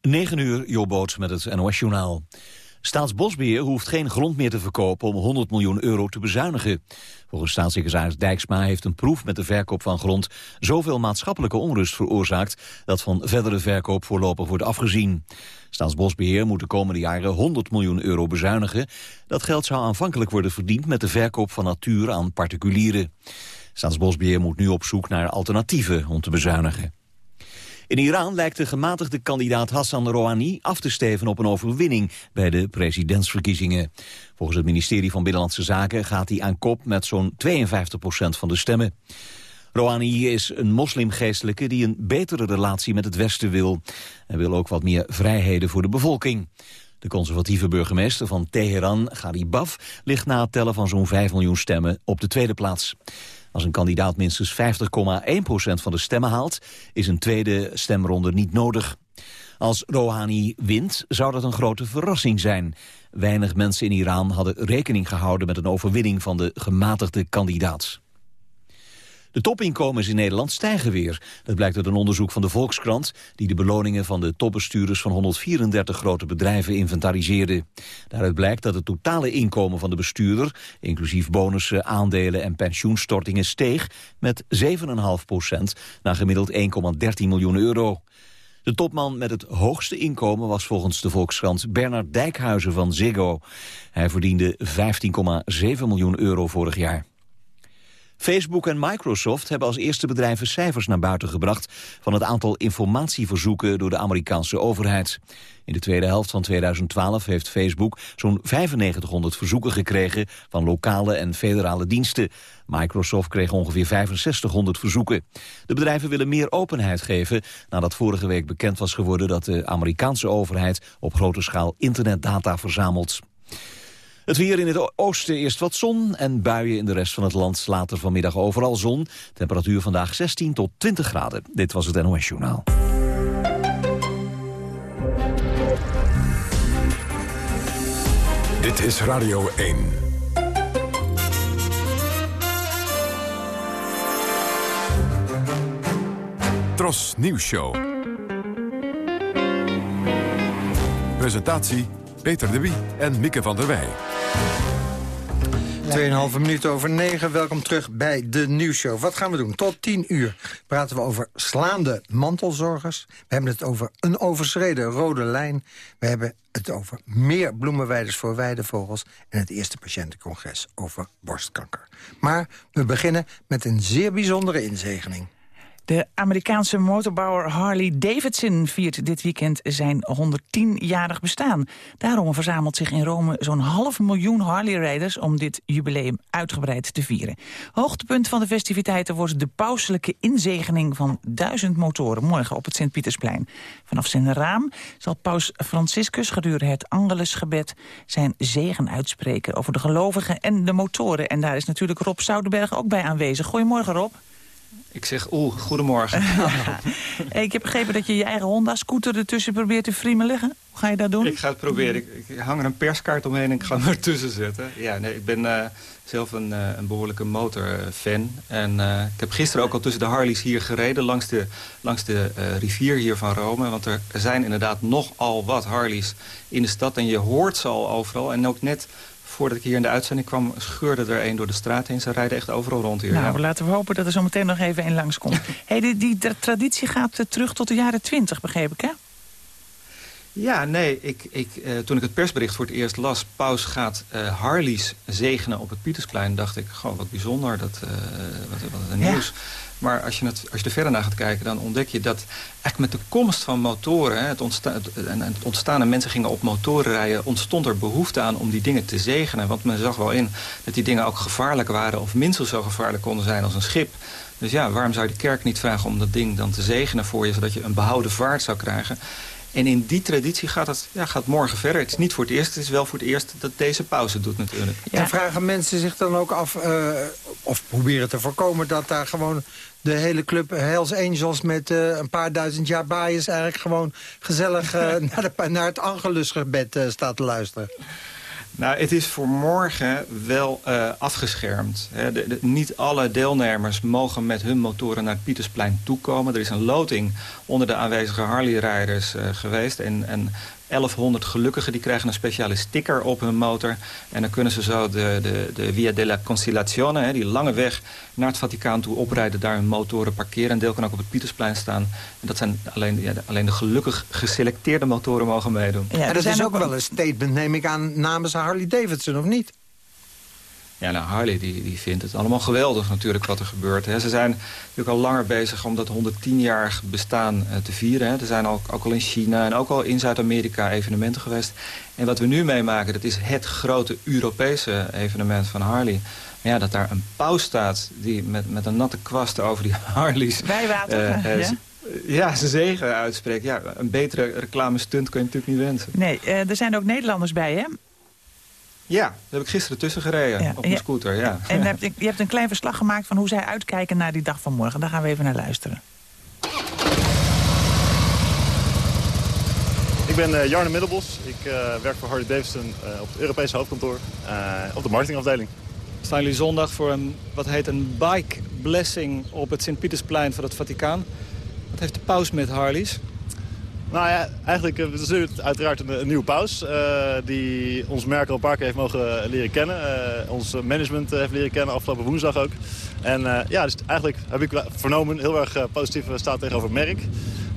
9 uur, Jobboot met het NOS-journaal. Staatsbosbeheer hoeft geen grond meer te verkopen om 100 miljoen euro te bezuinigen. Volgens staatssecretaris Dijksma heeft een proef met de verkoop van grond zoveel maatschappelijke onrust veroorzaakt dat van verdere verkoop voorlopig wordt afgezien. Staatsbosbeheer moet de komende jaren 100 miljoen euro bezuinigen. Dat geld zou aanvankelijk worden verdiend met de verkoop van natuur aan particulieren. Staatsbosbeheer moet nu op zoek naar alternatieven om te bezuinigen. In Iran lijkt de gematigde kandidaat Hassan Rouhani af te steven op een overwinning bij de presidentsverkiezingen. Volgens het ministerie van Binnenlandse Zaken gaat hij aan kop met zo'n 52 procent van de stemmen. Rouhani is een moslimgeestelijke die een betere relatie met het Westen wil. Hij wil ook wat meer vrijheden voor de bevolking. De conservatieve burgemeester van Teheran, Gharibaf, ligt na het tellen van zo'n 5 miljoen stemmen op de tweede plaats. Als een kandidaat minstens 50,1% van de stemmen haalt... is een tweede stemronde niet nodig. Als Rouhani wint, zou dat een grote verrassing zijn. Weinig mensen in Iran hadden rekening gehouden... met een overwinning van de gematigde kandidaat. De topinkomens in Nederland stijgen weer. Dat blijkt uit een onderzoek van de Volkskrant... die de beloningen van de topbestuurders van 134 grote bedrijven inventariseerde. Daaruit blijkt dat het totale inkomen van de bestuurder... inclusief bonussen, aandelen en pensioenstortingen steeg... met 7,5 procent naar gemiddeld 1,13 miljoen euro. De topman met het hoogste inkomen was volgens de Volkskrant Bernard Dijkhuizen van Ziggo. Hij verdiende 15,7 miljoen euro vorig jaar. Facebook en Microsoft hebben als eerste bedrijven cijfers naar buiten gebracht van het aantal informatieverzoeken door de Amerikaanse overheid. In de tweede helft van 2012 heeft Facebook zo'n 9500 verzoeken gekregen van lokale en federale diensten. Microsoft kreeg ongeveer 6500 verzoeken. De bedrijven willen meer openheid geven nadat vorige week bekend was geworden dat de Amerikaanse overheid op grote schaal internetdata verzamelt. Het weer in het oosten eerst wat zon en buien in de rest van het land. Later vanmiddag overal zon. Temperatuur vandaag 16 tot 20 graden. Dit was het NOS Journaal. Dit is Radio 1. Tros Nieuws Show. Presentatie Peter de Wie en Mieke van der Wij. 2,5 minuten over 9. Welkom terug bij de nieuwsshow. Wat gaan we doen? Tot 10 uur praten we over slaande mantelzorgers. We hebben het over een overschreden rode lijn. We hebben het over meer bloemenweiders voor weidevogels... en het eerste patiëntencongres over borstkanker. Maar we beginnen met een zeer bijzondere inzegening. De Amerikaanse motorbouwer Harley Davidson viert dit weekend zijn 110-jarig bestaan. Daarom verzamelt zich in Rome zo'n half miljoen Harley-rijders... om dit jubileum uitgebreid te vieren. Hoogtepunt van de festiviteiten wordt de pauselijke inzegening van duizend motoren... morgen op het Sint-Pietersplein. Vanaf zijn raam zal paus Franciscus gedurende het Angelusgebed... zijn zegen uitspreken over de gelovigen en de motoren. En daar is natuurlijk Rob Zoudenberg ook bij aanwezig. Goedemorgen, Rob. Ik zeg, oeh, goedemorgen. ik heb begrepen dat je je eigen Honda-scooter ertussen probeert te friemelen. Hoe ga je dat doen? Ik ga het proberen. Ik, ik hang er een perskaart omheen en ik ga hem ertussen zetten. Ja, nee, ik ben uh, zelf een, uh, een behoorlijke motorfan. En uh, ik heb gisteren ook al tussen de Harleys hier gereden... langs de, langs de rivier hier van Rome. Want er zijn inderdaad nogal wat Harleys in de stad. En je hoort ze al overal. En ook net voordat ik hier in de uitzending kwam, scheurde er een door de straat heen. Ze rijden echt overal rond hier. Nou, laten we hopen dat er zo meteen nog even een langskomt. hey, die, die traditie gaat terug tot de jaren twintig, begreep ik, hè? Ja, nee, ik, ik, uh, toen ik het persbericht voor het eerst las... Paus gaat uh, Harleys zegenen op het Pietersplein... dacht ik, gewoon wat bijzonder, dat, uh, wat, wat een ja. Maar als je, het, als je er verder naar gaat kijken, dan ontdek je dat... echt met de komst van motoren, het, ontstaan, en het ontstaan en mensen gingen op motoren rijden... ontstond er behoefte aan om die dingen te zegenen. Want men zag wel in dat die dingen ook gevaarlijk waren... of minstens zo gevaarlijk konden zijn als een schip. Dus ja, waarom zou de kerk niet vragen om dat ding dan te zegenen voor je... zodat je een behouden vaart zou krijgen... En in die traditie gaat het ja, gaat morgen verder. Het is niet voor het eerst, het is wel voor het eerst dat deze pauze doet natuurlijk. Ja. En vragen mensen zich dan ook af, uh, of proberen te voorkomen... dat daar gewoon de hele club Hells Angels met uh, een paar duizend jaar baaiers... eigenlijk gewoon gezellig uh, naar, de, naar, het Angelusgebed staat te luisteren? Nou, het is voor morgen wel uh, afgeschermd. He, de, niet alle deelnemers mogen met hun motoren naar het Pietersplein toekomen. Er is een loting onder de aanwezige Harley-rijders uh, geweest. En, en 1100 gelukkigen die krijgen een speciale sticker op hun motor. En dan kunnen ze zo de, de, de Via della Conciliazione, hè, die lange weg naar het Vaticaan toe oprijden. Daar hun motoren parkeren. Een deel kan ook op het Pietersplein staan. En dat zijn alleen, ja, alleen de gelukkig geselecteerde motoren mogen meedoen. Ja, en dat is ook wel een statement, neem ik aan, namens Harley Davidson, of niet? Ja, nou, Harley die, die vindt het allemaal geweldig natuurlijk wat er gebeurt. Hè. Ze zijn natuurlijk al langer bezig om dat 110-jarig bestaan uh, te vieren. Hè. Er zijn ook, ook al in China en ook al in Zuid-Amerika evenementen geweest. En wat we nu meemaken, dat is het grote Europese evenement van Harley. Maar ja, dat daar een pauw staat die met, met een natte kwast over die Harleys... Bijwater, uh, uh, ja? Ja, zijn zegen uitspreekt. Ja, een betere reclame stunt kun je natuurlijk niet wensen. Nee, er zijn ook Nederlanders bij, hè? Ja, daar heb ik gisteren tussen gereden ja. op mijn scooter. Ja. En hebt, je hebt een klein verslag gemaakt van hoe zij uitkijken naar die dag van morgen. Daar gaan we even naar luisteren. Ik ben uh, Jarne Middelbos. Ik uh, werk voor Harley Davidson uh, op het Europese hoofdkantoor. op de marketingafdeling. We staan jullie zondag voor een, wat heet een bike blessing op het Sint-Pietersplein van het Vaticaan. Wat heeft de paus met Harleys? Nou ja, eigenlijk is het uiteraard een, een nieuwe paus. Uh, die ons merk al een paar keer heeft mogen leren kennen. Uh, ons management heeft leren kennen, afgelopen woensdag ook. En uh, ja, dus eigenlijk heb ik vernomen heel erg positief staat tegenover het merk.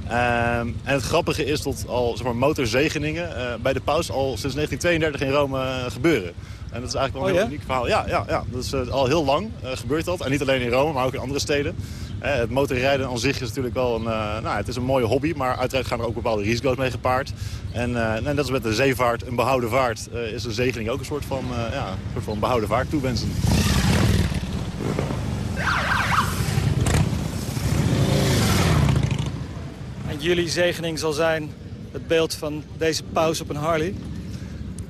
en het grappige is dat al zeg maar, motorzegeningen bij de paus al sinds 1932 in Rome gebeuren. En dat is eigenlijk wel een oh, heel ja? uniek verhaal. Ja, ja, ja. dat is al heel lang gebeurt dat. En niet alleen in Rome, maar ook in andere steden. Eh, het motorrijden aan zich is natuurlijk wel een, uh, nou, het is een mooie hobby, maar uiteraard gaan er ook bepaalde risico's mee gepaard. En, en dat is met de zeevaart, een behouden vaart, is een zegening ook een soort van, ja, een soort van behouden vaart toewensen. En jullie zegening zal zijn het beeld van deze paus op een Harley?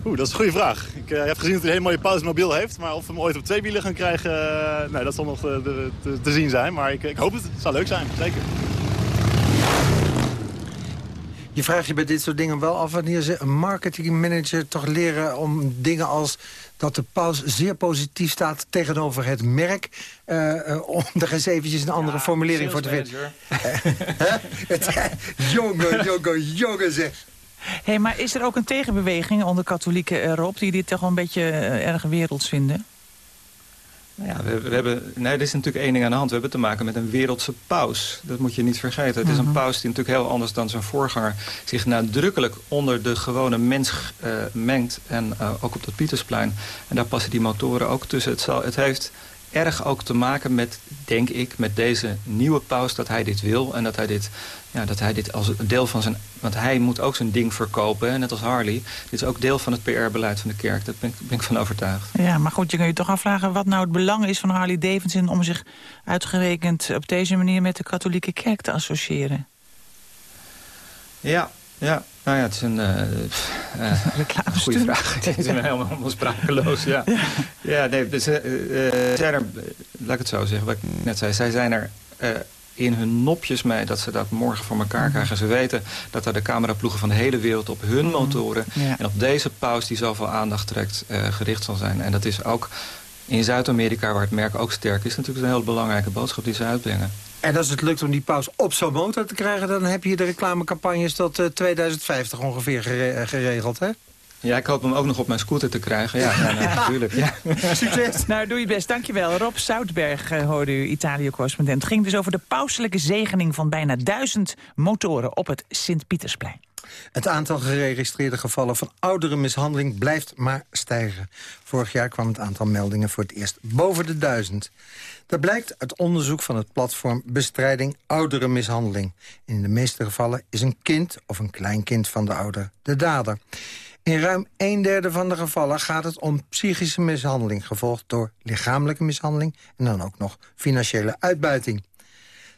Oeh, dat is een goede vraag. Ik uh, heb gezien dat hij een hele mooie pausmobiel heeft. Maar of we hem ooit op twee wielen gaan krijgen, uh, nee, dat zal nog te, te, te, zien zijn. Maar ik, ik hoop het. Het zou leuk zijn, zeker. Je vraagt je bij dit soort dingen wel af wanneer ze een marketingmanager toch leren om dingen als dat de paus zeer positief staat tegenover het merk. Uh, om er eens eventjes een andere ja, formulering voor te vinden. jongen, jongen, jongen zeg. Hey, maar is er ook een tegenbeweging onder katholieken erop... die dit toch wel een beetje uh, erg werelds vinden? Nou ja, we, we, hebben, nee, er is natuurlijk één ding aan de hand. We hebben te maken met een wereldse paus. Dat moet je niet vergeten. Het is een Mhm. paus die natuurlijk heel anders dan zijn voorganger... zich nadrukkelijk onder de gewone mens uh, mengt. En uh, ook op dat Pietersplein. En daar passen die motoren ook tussen. Het, zal, het heeft erg ook te maken met, denk ik, met deze nieuwe paus... dat hij dit wil en dat hij dit, ja, dat hij dit als een deel van zijn... want hij moet ook zijn ding verkopen, net als Harley. Dit is ook deel van het PR-beleid van de kerk. Daar ben ik, ben ik van overtuigd. Ja, maar goed, je kunt je toch afvragen wat nou het belang is van Harley Davidson... om zich uitgerekend op deze manier met de katholieke kerk te associëren. Ja, ja. Nou ja, het is een uh, goede vraag. Het is helemaal, helemaal sprakeloos, ja. ja. ja nee, dus, uh, zijn er, laat ik het zo zeggen, wat ik net zei. Zij zijn er in hun nopjes mee dat ze dat morgen voor elkaar Mhm. krijgen. Ze weten dat er de cameraploegen van de hele wereld op hun motoren... Ja. en op deze paus die zoveel aandacht trekt, gericht zal zijn. En dat is ook in Zuid-Amerika, waar het merk ook sterk is... natuurlijk een heel belangrijke boodschap die ze uitbrengen. En als het lukt om die paus op zo'n motor te krijgen... dan heb je de reclamecampagnes tot uh, 2050 ongeveer gere geregeld, hè? Ja, ik hoop hem ook nog op mijn scooter te krijgen. Ja, ja, nou, natuurlijk. Ja. Succes! Nou, doe je best. Dankjewel. Rob Zoutberg uh, hoorde u, Italië-correspondent. Het ging dus over de pauselijke zegening van bijna duizend motoren op het Sint-Pietersplein. Het aantal geregistreerde gevallen van ouderenmishandeling blijft maar stijgen. Vorig jaar kwam het aantal meldingen voor het eerst boven de duizend. Dat blijkt uit onderzoek van het platform Bestrijding Ouderenmishandeling. In de meeste gevallen is een kind of een kleinkind van de ouder de dader. In ruim een derde van de gevallen gaat het om psychische mishandeling... gevolgd door lichamelijke mishandeling en dan ook nog financiële uitbuiting.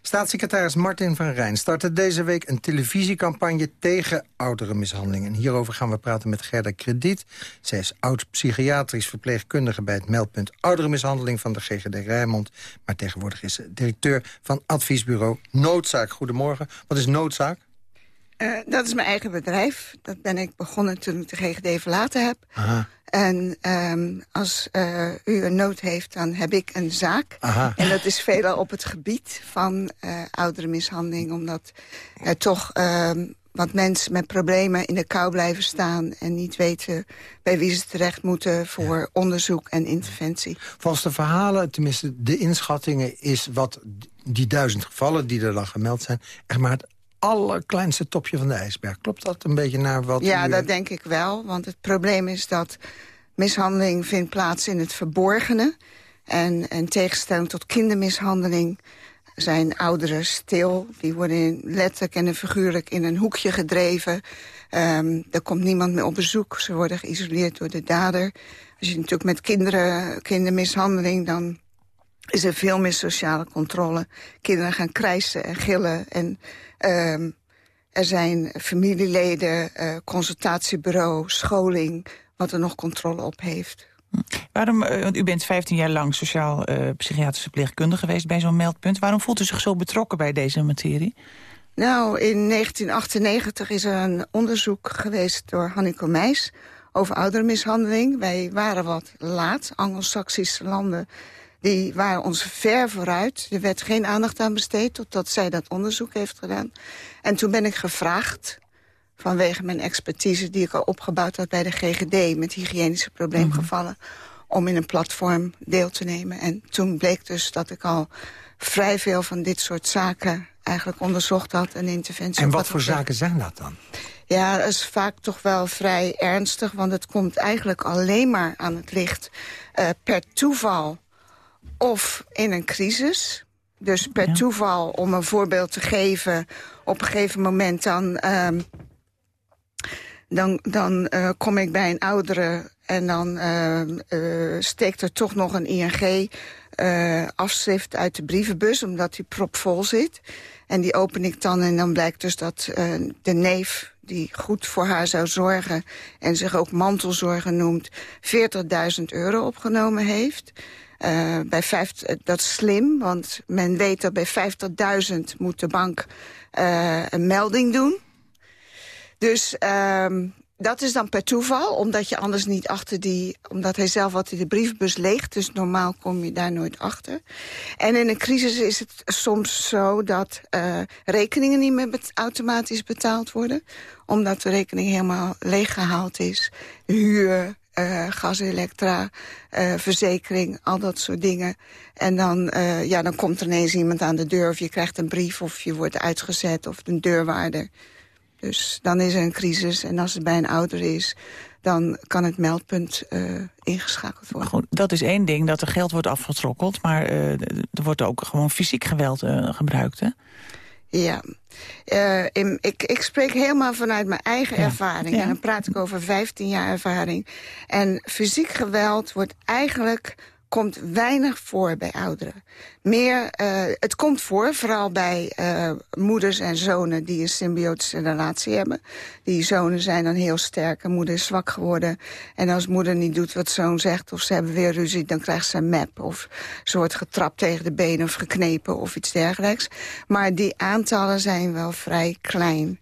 Staatssecretaris Martin van Rijn startte deze week een televisiecampagne tegen ouderenmishandeling. En hierover gaan we praten met Gerda Krediet. Zij is oud-psychiatrisch verpleegkundige bij het meldpunt ouderenmishandeling van de GGD Rijnmond. Maar tegenwoordig is ze directeur van adviesbureau Noodzaak. Goedemorgen. Wat is Noodzaak? Uh, dat is mijn eigen bedrijf. Dat ben ik begonnen toen ik de GGD verlaten heb. Aha. En um, als uh, u een nood heeft, dan heb ik een zaak. Aha. En dat is veelal op het gebied van uh, ouderenmishandeling. Omdat er toch um, wat mensen met problemen in de kou blijven staan... en niet weten bij wie ze terecht moeten voor ja. onderzoek en interventie. Volgens de verhalen, tenminste de inschattingen... is wat die duizend gevallen die er dan gemeld zijn... echt maar het allerkleinste topje van de ijsberg. Klopt dat een beetje naar wat Ja, u... dat denk ik wel. Want het probleem is dat mishandeling vindt plaats in het verborgene. En in tegenstelling tot kindermishandeling zijn ouderen stil. Die worden in, letterlijk en figuurlijk in een hoekje gedreven. Um, er komt niemand meer op bezoek. Ze worden geïsoleerd door de dader. Als je natuurlijk met kinderen, kindermishandeling... dan is er veel meer sociale controle. Kinderen gaan krijsen en gillen. En um, er zijn familieleden, uh, consultatiebureau, scholing... wat er nog controle op heeft. Waarom, uh, want u bent 15 jaar lang sociaal-psychiatrische uh, verpleegkundige geweest bij zo'n meldpunt. Waarom voelt u zich zo betrokken bij deze materie? Nou, in 1998 is er een onderzoek geweest door Hanneke Meijs over oudermishandeling. Wij waren wat laat. Anglo-Saxische landen die waren ons ver vooruit. Er werd geen aandacht aan besteed totdat zij dat onderzoek heeft gedaan. En toen ben ik gevraagd vanwege mijn expertise die ik al opgebouwd had bij de GGD... met hygiënische probleemgevallen, mm -hmm. om in een platform deel te nemen. En toen bleek dus dat ik al vrij veel van dit soort zaken eigenlijk onderzocht had en interventie. En wat voor zaken zijn dat dan? Ja, dat is vaak toch wel vrij ernstig, want het komt eigenlijk alleen maar aan het licht uh, per toeval of in een crisis. Dus per ja. toeval, om een voorbeeld te geven, op een gegeven moment dan... Um, dan, dan uh, kom ik bij een oudere en dan uh, uh, steekt er toch nog een ING afschrift uit de brievenbus, omdat die propvol zit. En die open ik dan en dan blijkt dus dat de neef die goed voor haar zou zorgen... en zich ook mantelzorger noemt, 40.000 euro opgenomen heeft... Uh, bij vijf, dat is slim, want men weet dat bij 50.000 moet de bank uh, een melding doen. Dus um, dat is dan per toeval, omdat je anders niet achter die... omdat hij zelf altijd de brievenbus leegt, dus normaal kom je daar nooit achter. En in een crisis is het soms zo dat rekeningen niet meer automatisch betaald worden. Omdat de rekening helemaal leeggehaald is. Huur, uh, gas, elektra, uh, verzekering, al dat soort dingen. En dan, uh, ja, dan komt er ineens iemand aan de deur... of je krijgt een brief of je wordt uitgezet of een deurwaarder. Dus dan is er een crisis. En als het bij een ouder is, dan kan het meldpunt ingeschakeld worden. Goed, dat is één ding, dat er geld wordt afgetrokkeld. Maar er wordt ook gewoon fysiek geweld gebruikt, hè? Ja, uh, in, ik, ik spreek helemaal vanuit mijn eigen ja. ervaring. Ja. En dan praat ik over 15 jaar ervaring. En fysiek geweld wordt eigenlijk komt weinig voor bij ouderen. Meer, uh, het komt voor, vooral bij uh, moeders en zonen die een symbiotische relatie hebben. Die zonen zijn dan heel sterk en moeder is zwak geworden. En als moeder niet doet wat zoon zegt of ze hebben weer ruzie... dan krijgt ze een map of ze wordt getrapt tegen de benen of geknepen of iets dergelijks. Maar die aantallen zijn wel vrij klein.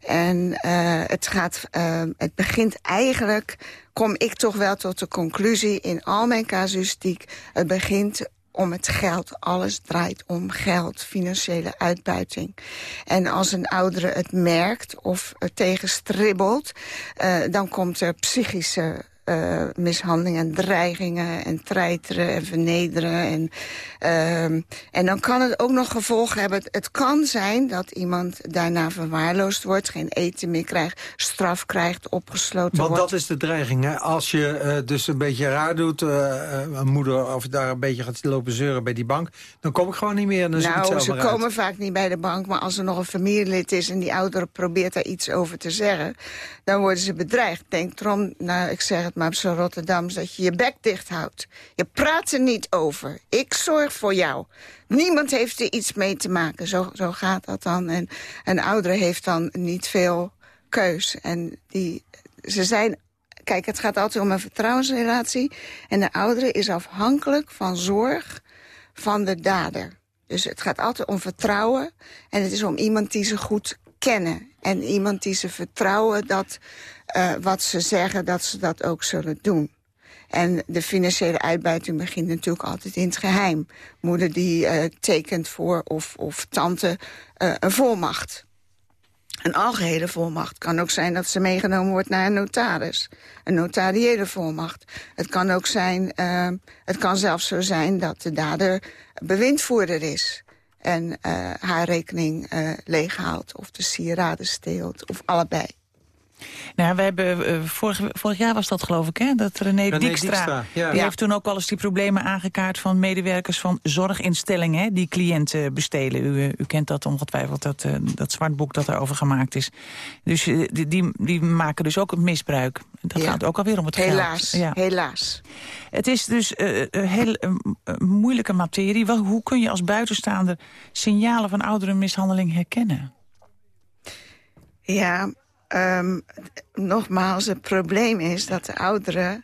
En uh, het, gaat, uh, het begint eigenlijk, kom ik toch wel tot de conclusie in al mijn casuïstiek. Het begint om het geld. Alles draait om geld, financiële uitbuiting. En als een oudere het merkt of er tegen stribbelt... Uh, dan komt er psychische uh, mishandelingen en dreigingen en treiteren en vernederen. En, uh, en dan kan het ook nog gevolgen hebben. Het kan zijn dat iemand daarna verwaarloosd wordt, geen eten meer krijgt, straf krijgt, opgesloten Want wordt. dat is de dreiging, hè? Als je uh, dus een beetje raar doet, uh, een moeder of daar een beetje gaat lopen zeuren bij die bank, dan kom ik gewoon niet meer. Dan nou, ze komen uit. vaak niet bij de bank, maar als er nog een familielid is en die oudere probeert daar iets over te zeggen, dan worden ze bedreigd. Denk erom, nou, ik zeg het maar op zo'n Rotterdams, dat je je bek dicht houdt. Je praat er niet over. Ik zorg voor jou. Niemand heeft er iets mee te maken. Zo, zo gaat dat dan. En een oudere heeft dan niet veel keus. En die, ze zijn... Kijk, het gaat altijd om een vertrouwensrelatie. En de oudere is afhankelijk van zorg van de dader. Dus het gaat altijd om vertrouwen. En het is om iemand die ze goed kennen. En iemand die ze vertrouwen dat uh, wat ze zeggen, dat ze dat ook zullen doen. En de financiële uitbuiting begint natuurlijk altijd in het geheim. Moeder die uh, tekent voor of, of tante uh, een volmacht. Een algehele volmacht kan ook zijn dat ze meegenomen wordt naar een notaris. Een notariële volmacht. Het kan ook zijn, het kan zelfs zo zijn dat de dader bewindvoerder is. En haar rekening leeghaalt of de sieraden steelt of allebei. Nou, we hebben, uh, vorig, vorig jaar was dat geloof ik, hè? Dat René, René Dijkstra, Dijkstra, ja. die Ja. heeft toen ook al eens die problemen aangekaart... van medewerkers van zorginstellingen, hè, die cliënten bestelen. U, eh, u kent dat ongetwijfeld, dat, uh, dat zwartboek dat daarover gemaakt is. Dus die, die, die maken dus ook het misbruik. Dat Ja. gaat ook alweer om het Helaas, geld. Ja. helaas. Het is dus uh, een heel uh, moeilijke materie. Wel, hoe kun je als buitenstaander signalen van ouderenmishandeling herkennen? Ja, um, nogmaals, het probleem is dat de oudere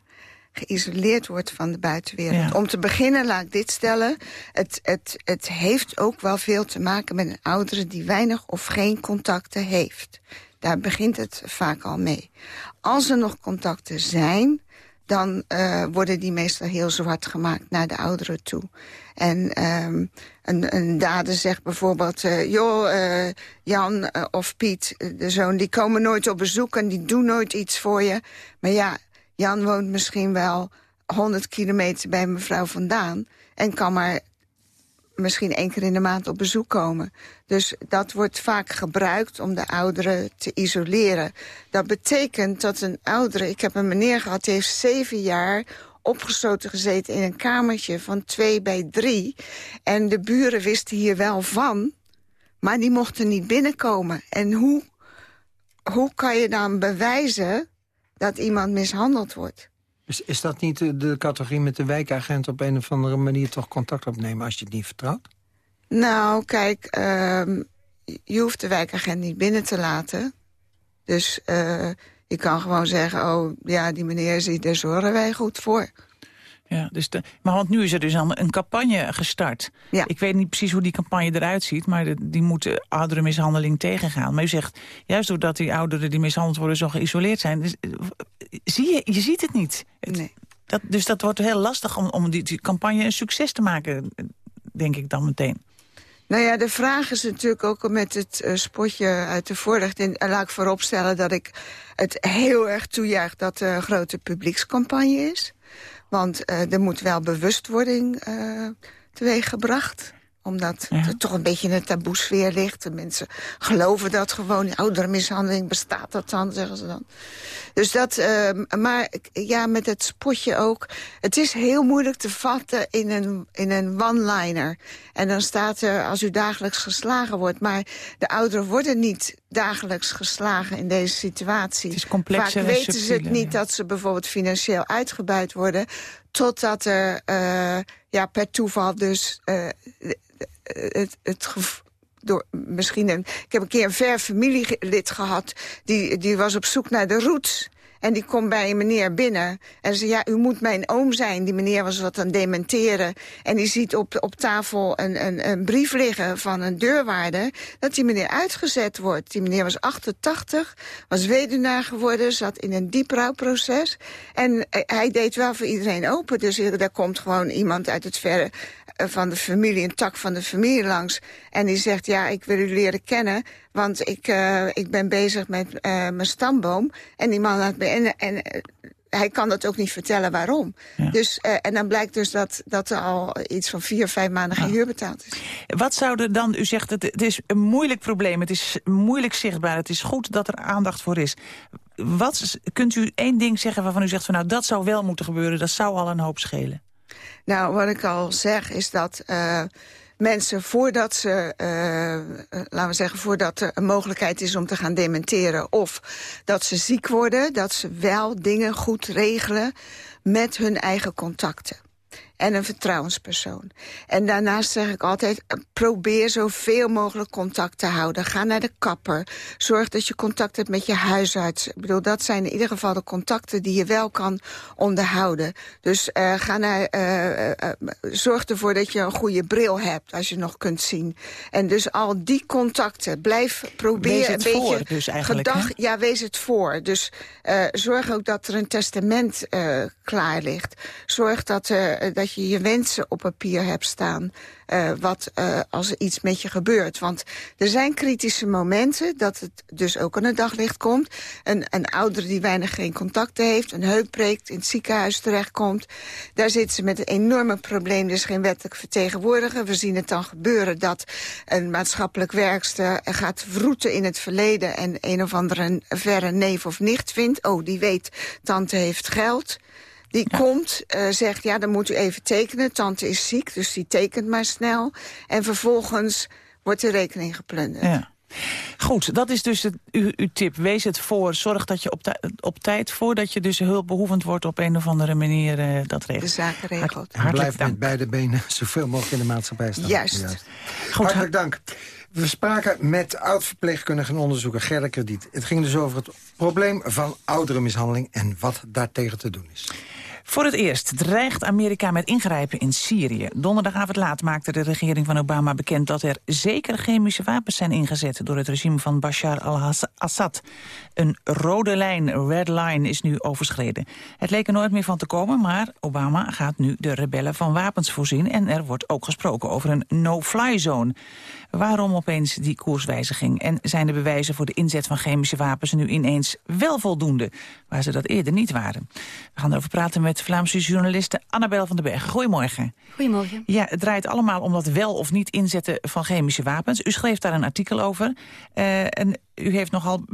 geïsoleerd wordt van de buitenwereld. Ja. Om te beginnen laat ik dit stellen. Het, het, het heeft ook wel veel te maken met een oudere die weinig of geen contacten heeft. Daar begint het vaak al mee. Als er nog contacten zijn, dan uh, worden die meestal heel zwart gemaakt naar de ouderen toe. En um, een, een dader zegt bijvoorbeeld... Uh, joh, uh, Jan uh, of Piet, de zoon, die komen nooit op bezoek... en die doen nooit iets voor je. Maar ja, Jan woont misschien wel 100 kilometer bij mevrouw vandaan... en kan maar misschien één keer in de maand op bezoek komen. Dus dat wordt vaak gebruikt om de ouderen te isoleren. Dat betekent dat een oudere... Ik heb een meneer gehad, die heeft zeven jaar opgesloten gezeten in een kamertje van twee bij drie. En de buren wisten hier wel van, maar die mochten niet binnenkomen. En hoe, hoe kan je dan bewijzen dat iemand mishandeld wordt? Is, is dat niet de, categorie met de wijkagent op een of andere manier toch contact opnemen als je het niet vertrouwt? Nou, kijk, uh, je hoeft de wijkagent niet binnen te laten. Dus uh, je kan gewoon zeggen, oh ja, die meneer ziet, daar zorgen wij goed voor. Ja, dus de, maar want nu is er dus al een campagne gestart. Ja. Ik weet niet precies hoe die campagne eruit ziet... maar de, die moet de ouderenmishandeling tegengaan. Maar u zegt, juist doordat die ouderen die mishandeld worden... zo geïsoleerd zijn, dus, zie je, je ziet het niet. Het, Nee. dat, dus dat wordt heel lastig om, om die, die campagne een succes te maken... denk ik dan meteen. Nou ja, de vraag is natuurlijk ook met het uh, spotje uit de voorlichting... en laat ik vooropstellen dat ik het heel erg toejuich... dat er een grote publiekscampagne is. Want uh, er moet wel bewustwording teweeggebracht omdat Ja. er toch een beetje een taboesfeer ligt. De mensen geloven dat gewoon. Oudermishandeling bestaat dat dan, zeggen ze dan. Dus dat, uh, maar ja, met het spotje ook. Het is heel moeilijk te vatten in een, in een one-liner. En dan staat er, als u dagelijks geslagen wordt. Maar de ouderen worden niet dagelijks geslagen in deze situatie. Het is complexer Vaak en weten ze het niet ja. dat ze bijvoorbeeld financieel uitgebuit worden. Totdat er uh, ja, per toeval dus uh, het, het door misschien een. Ik heb een keer een ver familielid gehad. Die, die was op zoek naar de roots. En die komt bij een meneer binnen. En zei, ja, u moet mijn oom zijn. Die meneer was wat aan dementeren. En die ziet op, op tafel een, een, een brief liggen van een deurwaarder... dat die meneer uitgezet wordt. Die meneer was 88, was weduwnaar geworden... zat in een diep rouwproces. En eh, hij deed wel voor iedereen open. Dus daar komt gewoon iemand uit het verre eh, van de familie, een tak van de familie langs. En die zegt, ja, ik wil u leren kennen, want ik, uh, ik ben bezig met uh, mijn stamboom. En die man laat me... En, en uh, hij kan dat ook niet vertellen waarom. Ja. Dus, uh, en dan blijkt dus dat, dat er al iets van vier, vijf maanden geen huur betaald is. Wat zou er dan, u zegt het, het is een moeilijk probleem, het is moeilijk zichtbaar, het is goed dat er aandacht voor is. Wat kunt u één ding zeggen waarvan u zegt van nou dat zou wel moeten gebeuren, dat zou al een hoop schelen? Nou, wat ik al zeg is dat uh, mensen voordat ze, uh, laten we zeggen, voordat er een mogelijkheid is om te gaan dementeren of dat ze ziek worden, dat ze wel dingen goed regelen met hun eigen contacten. En een vertrouwenspersoon. En daarnaast zeg ik altijd, eh, probeer zoveel mogelijk contact te houden. Ga naar de kapper. Zorg dat je contact hebt met je huisarts. Ik bedoel, dat zijn in ieder geval de contacten die je wel kan onderhouden. Dus uh, ga naar, uh, uh, zorg ervoor dat je een goede bril hebt, als je nog kunt zien. En dus al die contacten, blijf proberen een beetje... dus eigenlijk, gedag, Ja, wees het voor. Dus zorg ook dat er een testament klaar ligt. Zorg dat, dat je je wensen op papier hebt staan. Uh, wat uh, als er iets met je gebeurt. Want er zijn kritische momenten dat het dus ook aan het daglicht komt. Een, een ouder die weinig geen contacten heeft, een heup breekt, in het ziekenhuis terechtkomt. Daar zitten ze met een enorme probleem, dus geen wettelijk vertegenwoordiger. We zien het dan gebeuren dat een maatschappelijk werkster gaat vroeten in het verleden... en een of andere verre neef of nicht vindt. Oh, die weet, tante heeft geld. Die komt, uh, zegt, ja, dan moet u even tekenen. Tante is ziek, dus die tekent maar snel. En vervolgens wordt de rekening geplunderd. Ja. Goed, dat is dus het, uw, uw, tip. Wees het voor. Zorg dat je op, op tijd, voordat je dus hulpbehoevend wordt... op een of andere manier uh, dat regelt. De zaken regelt. Hart, Blijf met beide benen zoveel mogelijk in de maatschappij staan. Juist. Juist. Goed, Hartelijk dank. We spraken met oud-verpleegkundige en onderzoeker Gerda Krediet. Het ging dus over het probleem van ouderenmishandeling... en wat daartegen te doen is. Voor het eerst dreigt Amerika met ingrijpen in Syrië. Donderdagavond laat maakte de regering van Obama bekend... dat er zeker chemische wapens zijn ingezet door het regime van Bashar al-Assad. Een rode lijn, red line, is nu overschreden. Het leek er nooit meer van te komen, maar Obama gaat nu de rebellen van wapens voorzien... en er wordt ook gesproken over een no-fly zone. Waarom opeens die koerswijziging? En zijn de bewijzen voor de inzet van chemische wapens nu ineens wel voldoende, waar ze dat eerder niet waren? We gaan erover praten met Vlaamse journaliste Annabel van den Berg. Goedemorgen. Goedemorgen. Ja, het draait allemaal om dat wel of niet inzetten van chemische wapens. U schreef daar een artikel over. Uh, en u heeft nogal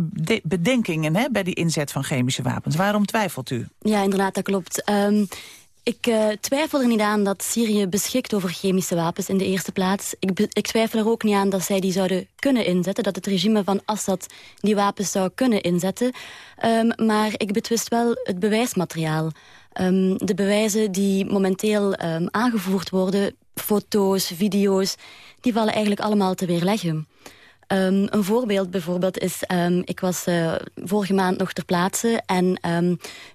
bedenkingen hè, bij die inzet van chemische wapens. Waarom twijfelt u? Ja, inderdaad, dat klopt. Um, ik uh, twijfel er niet aan dat Syrië beschikt over chemische wapens in de eerste plaats. Ik, ik, twijfel er ook niet aan dat zij die zouden kunnen inzetten. Dat het regime van Assad die wapens zou kunnen inzetten. Um, maar ik betwist wel het bewijsmateriaal. Um, de bewijzen die momenteel aangevoerd worden, foto's, video's... die vallen eigenlijk allemaal te weerleggen. Um, een voorbeeld bijvoorbeeld is, ik was uh, vorige maand nog ter plaatse... en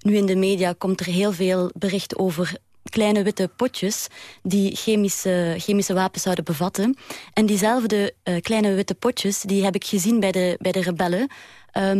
nu in de media komt er heel veel bericht over kleine witte potjes die chemische, chemische wapens zouden bevatten. En diezelfde uh, kleine witte potjes die heb ik gezien bij de, bij de rebellen.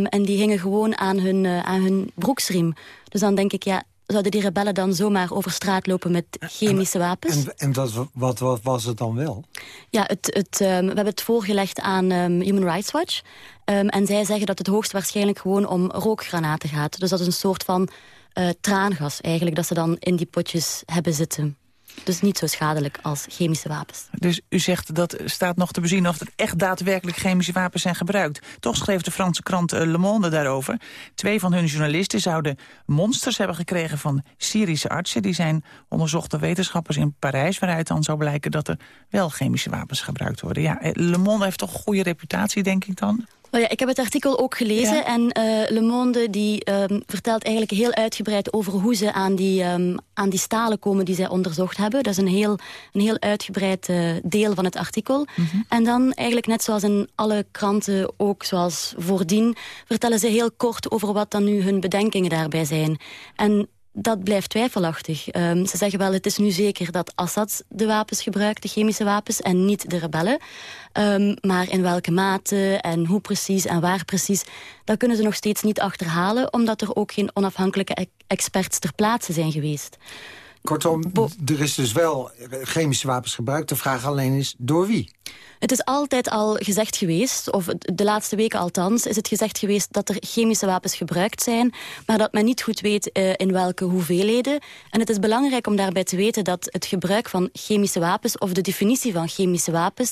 En die hingen gewoon aan hun, uh, aan hun broeksriem. Dus dan denk ik, ja, zouden die rebellen dan zomaar over straat lopen met chemische wapens. En, en dat, wat, wat, was het dan wel? Ja, het, het, um, we hebben het voorgelegd aan um, Human Rights Watch. Um, en zij zeggen dat het hoogstwaarschijnlijk gewoon om rookgranaten gaat. Dus dat is een soort van uh, traangas eigenlijk, dat ze dan in die potjes hebben zitten. Dus niet zo schadelijk als chemische wapens. Dus u zegt dat staat nog te bezien of er echt daadwerkelijk chemische wapens zijn gebruikt. Toch schreef de Franse krant eh, Le Monde daarover. Twee van hun journalisten zouden monsters hebben gekregen van Syrische artsen. Die zijn onderzochte wetenschappers in Parijs... waaruit dan zou blijken dat er wel chemische wapens gebruikt worden. Ja, eh, Le Monde heeft toch een goede reputatie, denk ik dan? Oh ja, ik heb het artikel ook gelezen en uh, Le Monde die, um, vertelt eigenlijk heel uitgebreid over hoe ze aan die, um, aan die stalen komen die zij onderzocht hebben. Dat is een heel, een heel uitgebreid uh, deel van het artikel. Mm -hmm. En dan eigenlijk net zoals in alle kranten, ook zoals voordien, vertellen ze heel kort over wat dan nu hun bedenkingen daarbij zijn. En dat blijft twijfelachtig. Um, ze zeggen wel, het is nu zeker dat Assad de wapens gebruikt, de chemische wapens, en niet de rebellen. Um, maar in welke mate en hoe precies en waar precies... dat kunnen ze nog steeds niet achterhalen... omdat er ook geen onafhankelijke experts ter plaatse zijn geweest. Kortom, er is dus wel chemische wapens gebruikt. De vraag alleen is, door wie? Het is altijd al gezegd geweest, of de laatste weken althans... is het gezegd geweest dat er chemische wapens gebruikt zijn... maar dat men niet goed weet uh, in welke hoeveelheden. En het is belangrijk om daarbij te weten dat het gebruik van chemische wapens... of de definitie van chemische wapens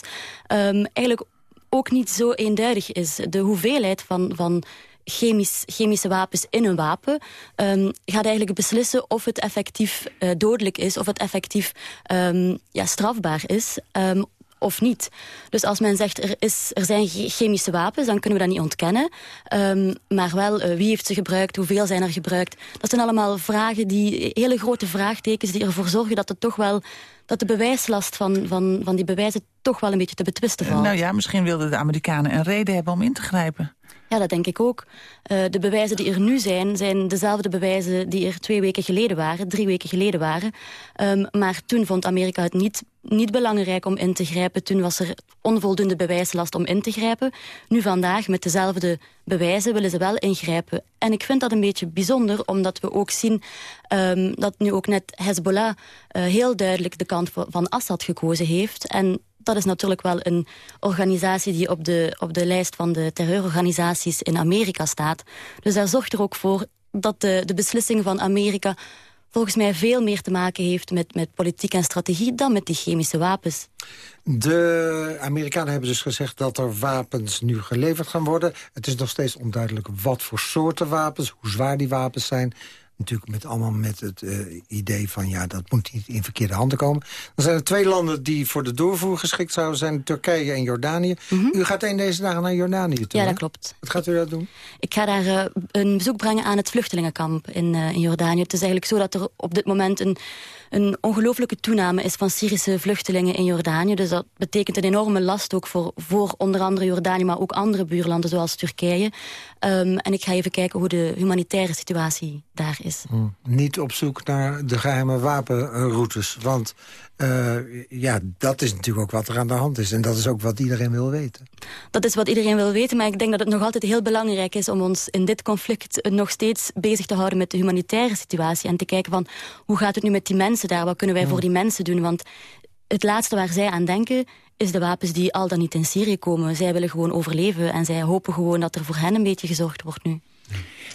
um, eigenlijk ook niet zo eenduidig is. De hoeveelheid van... van chemisch, chemische wapens in een wapen... Um, gaat eigenlijk beslissen of het effectief uh, dodelijk is... of het effectief um, ja, strafbaar is. Um, of niet. Dus als men zegt er, is, er zijn chemische wapens, dan kunnen we dat niet ontkennen. Maar wel, uh, wie heeft ze gebruikt, hoeveel zijn er gebruikt? Dat zijn allemaal vragen, die hele grote vraagtekens... die ervoor zorgen dat het toch wel dat de bewijslast van, van, van die bewijzen toch wel een beetje te betwisten valt. Nou ja, misschien wilden de Amerikanen een reden hebben om in te grijpen. Ja, dat denk ik ook. Uh, de bewijzen die er nu zijn, zijn dezelfde bewijzen die er twee weken geleden waren, drie weken geleden waren. Um, maar toen vond Amerika het niet, niet belangrijk om in te grijpen. Toen was er onvoldoende bewijslast om in te grijpen. Nu vandaag, met dezelfde bewijzen, willen ze wel ingrijpen. En ik vind dat een beetje bijzonder, omdat we ook zien um, dat nu ook net Hezbollah uh, heel duidelijk de kant van Assad gekozen heeft. En dat is natuurlijk wel een organisatie die op de, op de lijst van de terreurorganisaties in Amerika staat. Dus daar zorgt er ook voor dat de, de beslissing van Amerika volgens mij veel meer te maken heeft met, met politiek en strategie dan met die chemische wapens. De Amerikanen hebben dus gezegd dat er wapens nu geleverd gaan worden. Het is nog steeds onduidelijk wat voor soorten wapens, hoe zwaar die wapens zijn natuurlijk met allemaal met het uh, idee van... ja, dat moet niet in verkeerde handen komen. Dan zijn er twee landen die voor de doorvoer geschikt zouden zijn... Turkije en Jordanië. Mm -hmm. U gaat een deze dagen naar Jordanië toe, Ja, dat klopt. Wat gaat u dat doen? Ik ga daar uh, een bezoek brengen aan het vluchtelingenkamp in, uh, in Jordanië. Het is eigenlijk zo dat er op dit moment een een ongelooflijke toename is van Syrische vluchtelingen in Jordanië. Dus dat betekent een enorme last ook voor, voor onder andere Jordanië... maar ook andere buurlanden zoals Turkije. Um, en ik ga even kijken hoe de humanitaire situatie daar is. Hmm. Niet op zoek naar de geheime wapenroutes. Want uh, ja, dat is natuurlijk ook wat er aan de hand is. En dat is ook wat iedereen wil weten. Dat is wat iedereen wil weten, maar ik denk dat het nog altijd heel belangrijk is... om ons in dit conflict nog steeds bezig te houden met de humanitaire situatie... en te kijken van, hoe gaat het nu met die mensen daar? Wat kunnen wij voor die mensen doen? Want het laatste waar zij aan denken is de wapens die al dan niet in Syrië komen. Zij willen gewoon overleven en zij hopen gewoon dat er voor hen een beetje gezorgd wordt nu.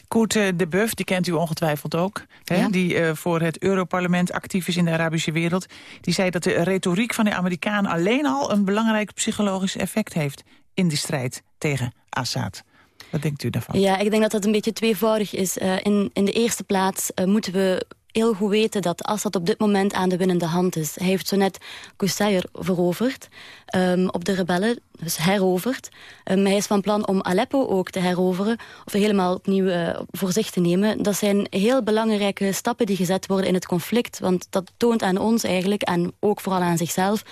Koert eh, de Buff, die kent u ongetwijfeld ook. Hè? Die uh, voor het Europarlement actief is in de Arabische wereld. Die zei dat de retoriek van de Amerikaan alleen al... een belangrijk psychologisch effect heeft in de strijd tegen Assad. Wat denkt u daarvan? Ja, ik denk dat dat een beetje tweevoudig is. Uh, in, in de eerste plaats moeten we heel goed weten dat Assad op dit moment aan de winnende hand is. Hij heeft zo net Qusayr veroverd, um, op de rebellen, dus heroverd. Um, hij is van plan om Aleppo ook te heroveren, of helemaal opnieuw uh, voor zich te nemen. Dat zijn heel belangrijke stappen die gezet worden in het conflict, want dat toont aan ons eigenlijk, en ook vooral aan zichzelf,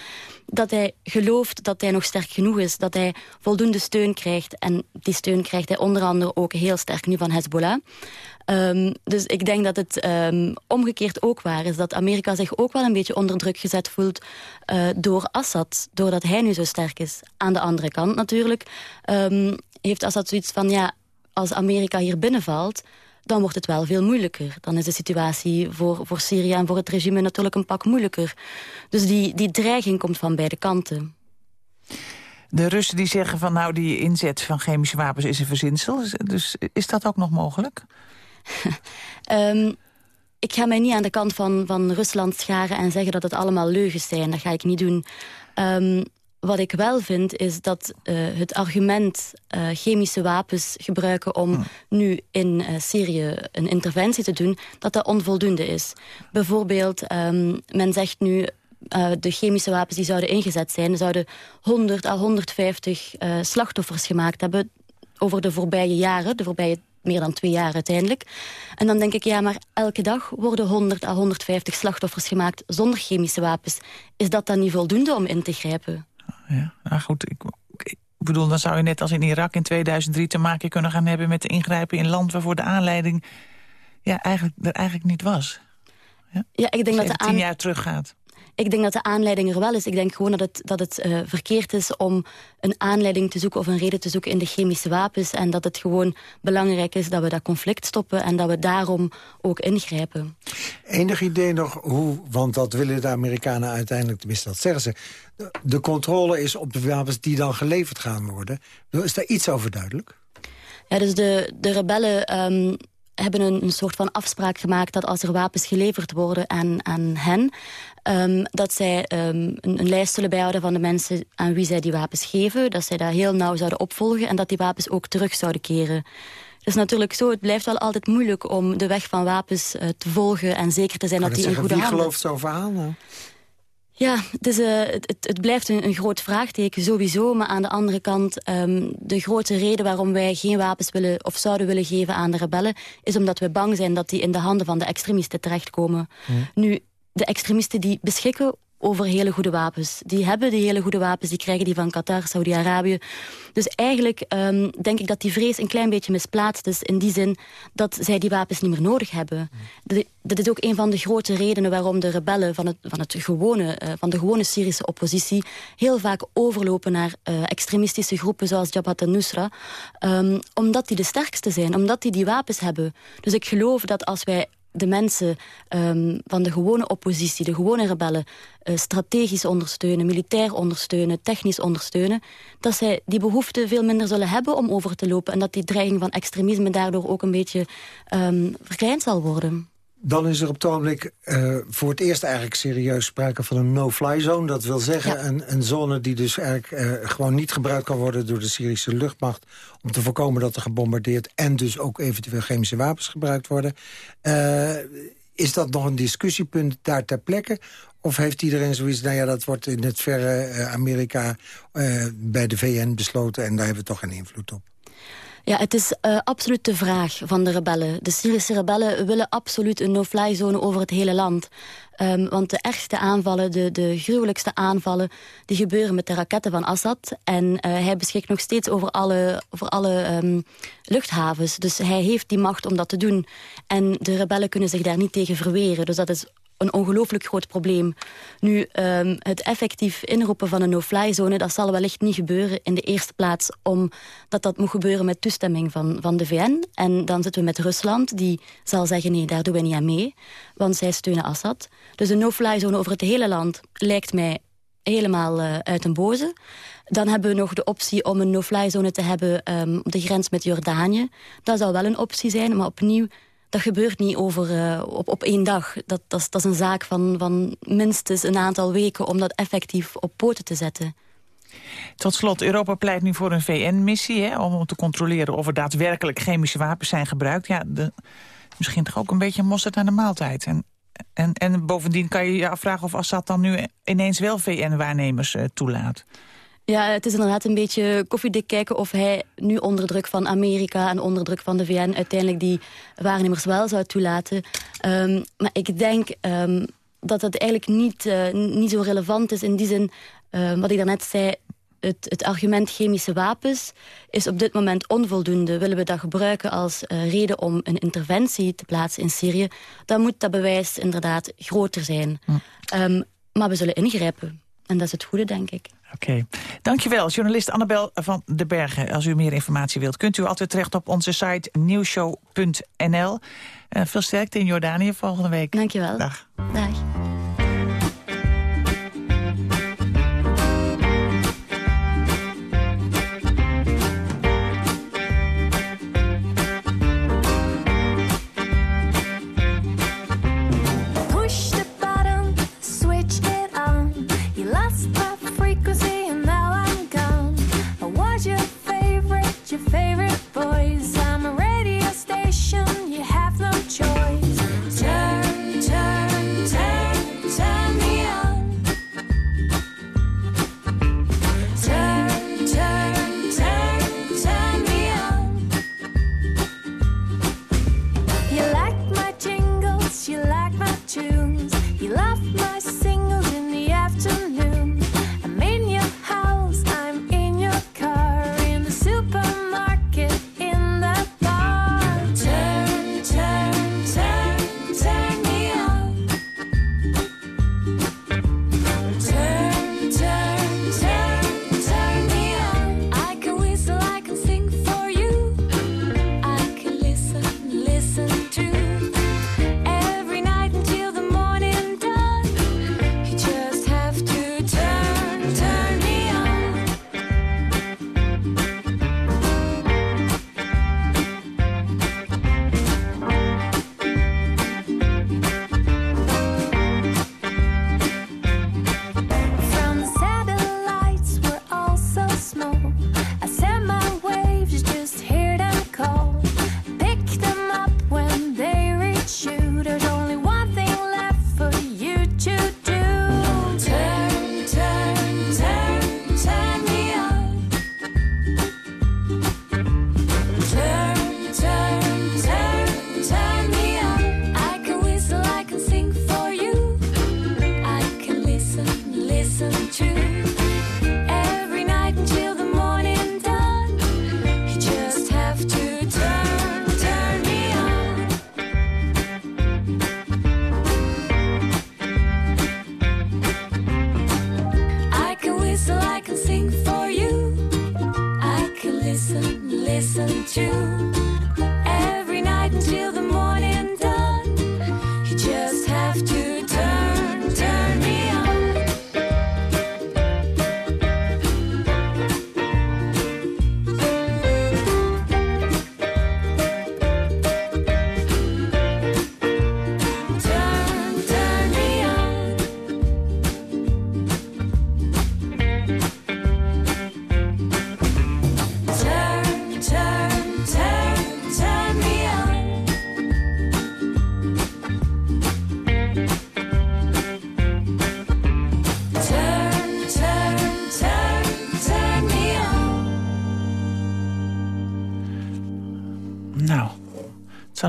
dat hij gelooft dat hij nog sterk genoeg is, dat hij voldoende steun krijgt. En die steun krijgt hij onder andere ook heel sterk nu van Hezbollah. Um, dus ik denk dat het um, omgekeerd ook waar is. Dat Amerika zich ook wel een beetje onder druk gezet voelt uh, door Assad. Doordat hij nu zo sterk is. Aan de andere kant natuurlijk um, heeft Assad zoiets van... ja, als Amerika hier binnenvalt dan wordt het wel veel moeilijker. Dan is de situatie voor, voor Syrië en voor het regime natuurlijk een pak moeilijker. Dus die, die dreiging komt van beide kanten. De Russen die zeggen van nou die inzet van chemische wapens is een verzinsel. Dus is dat ook nog mogelijk? Um, ik ga mij niet aan de kant van, van Rusland scharen en zeggen dat het allemaal leugens zijn. Dat ga ik niet doen. Um, wat ik wel vind is dat uh, het argument uh, chemische wapens gebruiken... om hmm. nu in uh, Syrië een interventie te doen, dat dat onvoldoende is. Bijvoorbeeld, um, men zegt nu... de chemische wapens die zouden ingezet zijn... zouden 100 à 150 slachtoffers gemaakt hebben over de voorbije jaren, de voorbije meer dan twee jaar uiteindelijk. En dan denk ik, ja, maar elke dag worden 100 à 150 slachtoffers gemaakt zonder chemische wapens. Is dat dan niet voldoende om in te grijpen? Ja, nou goed, ik, ik bedoel, dan zou je net als in Irak in 2003 te maken kunnen gaan hebben met ingrijpen in land waarvoor de aanleiding ja, eigenlijk, er eigenlijk niet was. Ja, ja ik denk dat de aan... tien jaar teruggaat. Ik denk dat de aanleiding er wel is. Ik denk gewoon dat het, dat het uh, verkeerd is om een aanleiding te zoeken... of een reden te zoeken in de chemische wapens. En dat het gewoon belangrijk is dat we dat conflict stoppen... en dat we daarom ook ingrijpen. Enig idee nog hoe, want dat willen de Amerikanen uiteindelijk... tenminste dat zeggen ze, de controle is op de wapens die dan geleverd gaan worden. Is daar iets over duidelijk? Ja, dus de, de rebellen... Um, hebben een, een, soort van afspraak gemaakt dat als er wapens geleverd worden aan, aan hen... Um, dat zij um, een, een, lijst zullen bijhouden van de mensen aan wie zij die wapens geven. Dat zij dat heel nauw zouden opvolgen en dat die wapens ook terug zouden keren. Het is natuurlijk zo, het blijft wel altijd moeilijk om de weg van wapens uh, te volgen... en zeker te zijn dat die in goede handen... Wie gelooft zo'n verhaal? Ja, het, is, uh, het, het, blijft een, een, groot vraagteken sowieso. Maar aan de andere kant, um, de grote reden waarom wij geen wapens willen of zouden willen geven aan de rebellen, is omdat we bang zijn dat die in de handen van de extremisten terechtkomen. Hmm. Nu, de extremisten die beschikken over hele goede wapens. Die hebben die hele goede wapens, die krijgen die van Qatar, Saudi-Arabië. Dus eigenlijk um, denk ik dat die vrees een klein beetje misplaatst is... in die zin dat zij die wapens niet meer nodig hebben. Dat, dat is ook een van de grote redenen waarom de rebellen van, het, van, het gewone, uh, van de gewone Syrische oppositie... heel vaak overlopen naar uh, extremistische groepen zoals Jabhat al-Nusra. Um, omdat die de sterkste zijn, omdat die die wapens hebben. Dus ik geloof dat als wij de mensen um, van de gewone oppositie, de gewone rebellen... Uh, strategisch ondersteunen, militair ondersteunen, technisch ondersteunen... dat zij die behoefte veel minder zullen hebben om over te lopen... en dat die dreiging van extremisme daardoor ook een beetje um, verkleind zal worden. Dan is er op het ogenblik uh, voor het eerst eigenlijk serieus sprake van een no-fly zone. Dat wil zeggen een, een, zone die dus eigenlijk uh, gewoon niet gebruikt kan worden door de Syrische luchtmacht. Om te voorkomen dat er gebombardeerd en dus ook eventueel chemische wapens gebruikt worden. Uh, is dat nog een discussiepunt daar ter plekke? Of heeft iedereen zoiets, nou ja, dat wordt in het verre Amerika bij de VN besloten en daar hebben we toch geen invloed op? Ja, het is uh, absoluut de vraag van de rebellen. De Syrische rebellen willen absoluut een no-fly zone over het hele land. Um, want de ergste aanvallen, de, de gruwelijkste aanvallen... die gebeuren met de raketten van Assad. En uh, hij beschikt nog steeds over alle, over alle um, luchthavens. Dus hij heeft die macht om dat te doen. En de rebellen kunnen zich daar niet tegen verweren. Dus dat is een ongelooflijk groot probleem. Nu, um, het effectief inroepen van een no-fly zone... dat zal wellicht niet gebeuren in de eerste plaats... omdat dat moet gebeuren met toestemming van, van de VN. En dan zitten we met Rusland, die zal zeggen... nee, daar doen we niet aan mee, want zij steunen Assad. Dus een no-fly zone over het hele land lijkt mij helemaal uh, uit een boze. Dan hebben we nog de optie om een no-fly zone te hebben... Um, op de grens met Jordanië. Dat zou wel een optie zijn, maar opnieuw dat gebeurt niet over, uh, op, op één dag. Dat, dat, dat, is een zaak van, van minstens een aantal weken om dat effectief op poten te zetten. Tot slot, Europa pleit nu voor een VN-missie... om te controleren of er daadwerkelijk chemische wapens zijn gebruikt. Ja, misschien toch ook een beetje mosterd aan de maaltijd. En, en, en bovendien kan je je afvragen of Assad dan nu ineens wel VN-waarnemers uh, toelaat. Ja, het is inderdaad een beetje koffiedik kijken of hij nu onder druk van Amerika en onder druk van de VN uiteindelijk die waarnemers wel zou toelaten. Um, maar ik denk um, dat dat eigenlijk niet, uh, niet zo relevant is in die zin, uh, wat ik daarnet zei, het, het, argument chemische wapens is op dit moment onvoldoende. Willen we dat gebruiken als uh, reden om een interventie te plaatsen in Syrië... dan moet dat bewijs inderdaad groter zijn. Hm. Um, maar we zullen ingrijpen. En dat is het goede, denk ik. Oké. Dankjewel, journalist Annabel van de Bergen. Als u meer informatie wilt, kunt u altijd terecht op onze site nieuwshow.nl. Uh, veel sterkte in Jordanië volgende week. Dankjewel. Dag. Dag.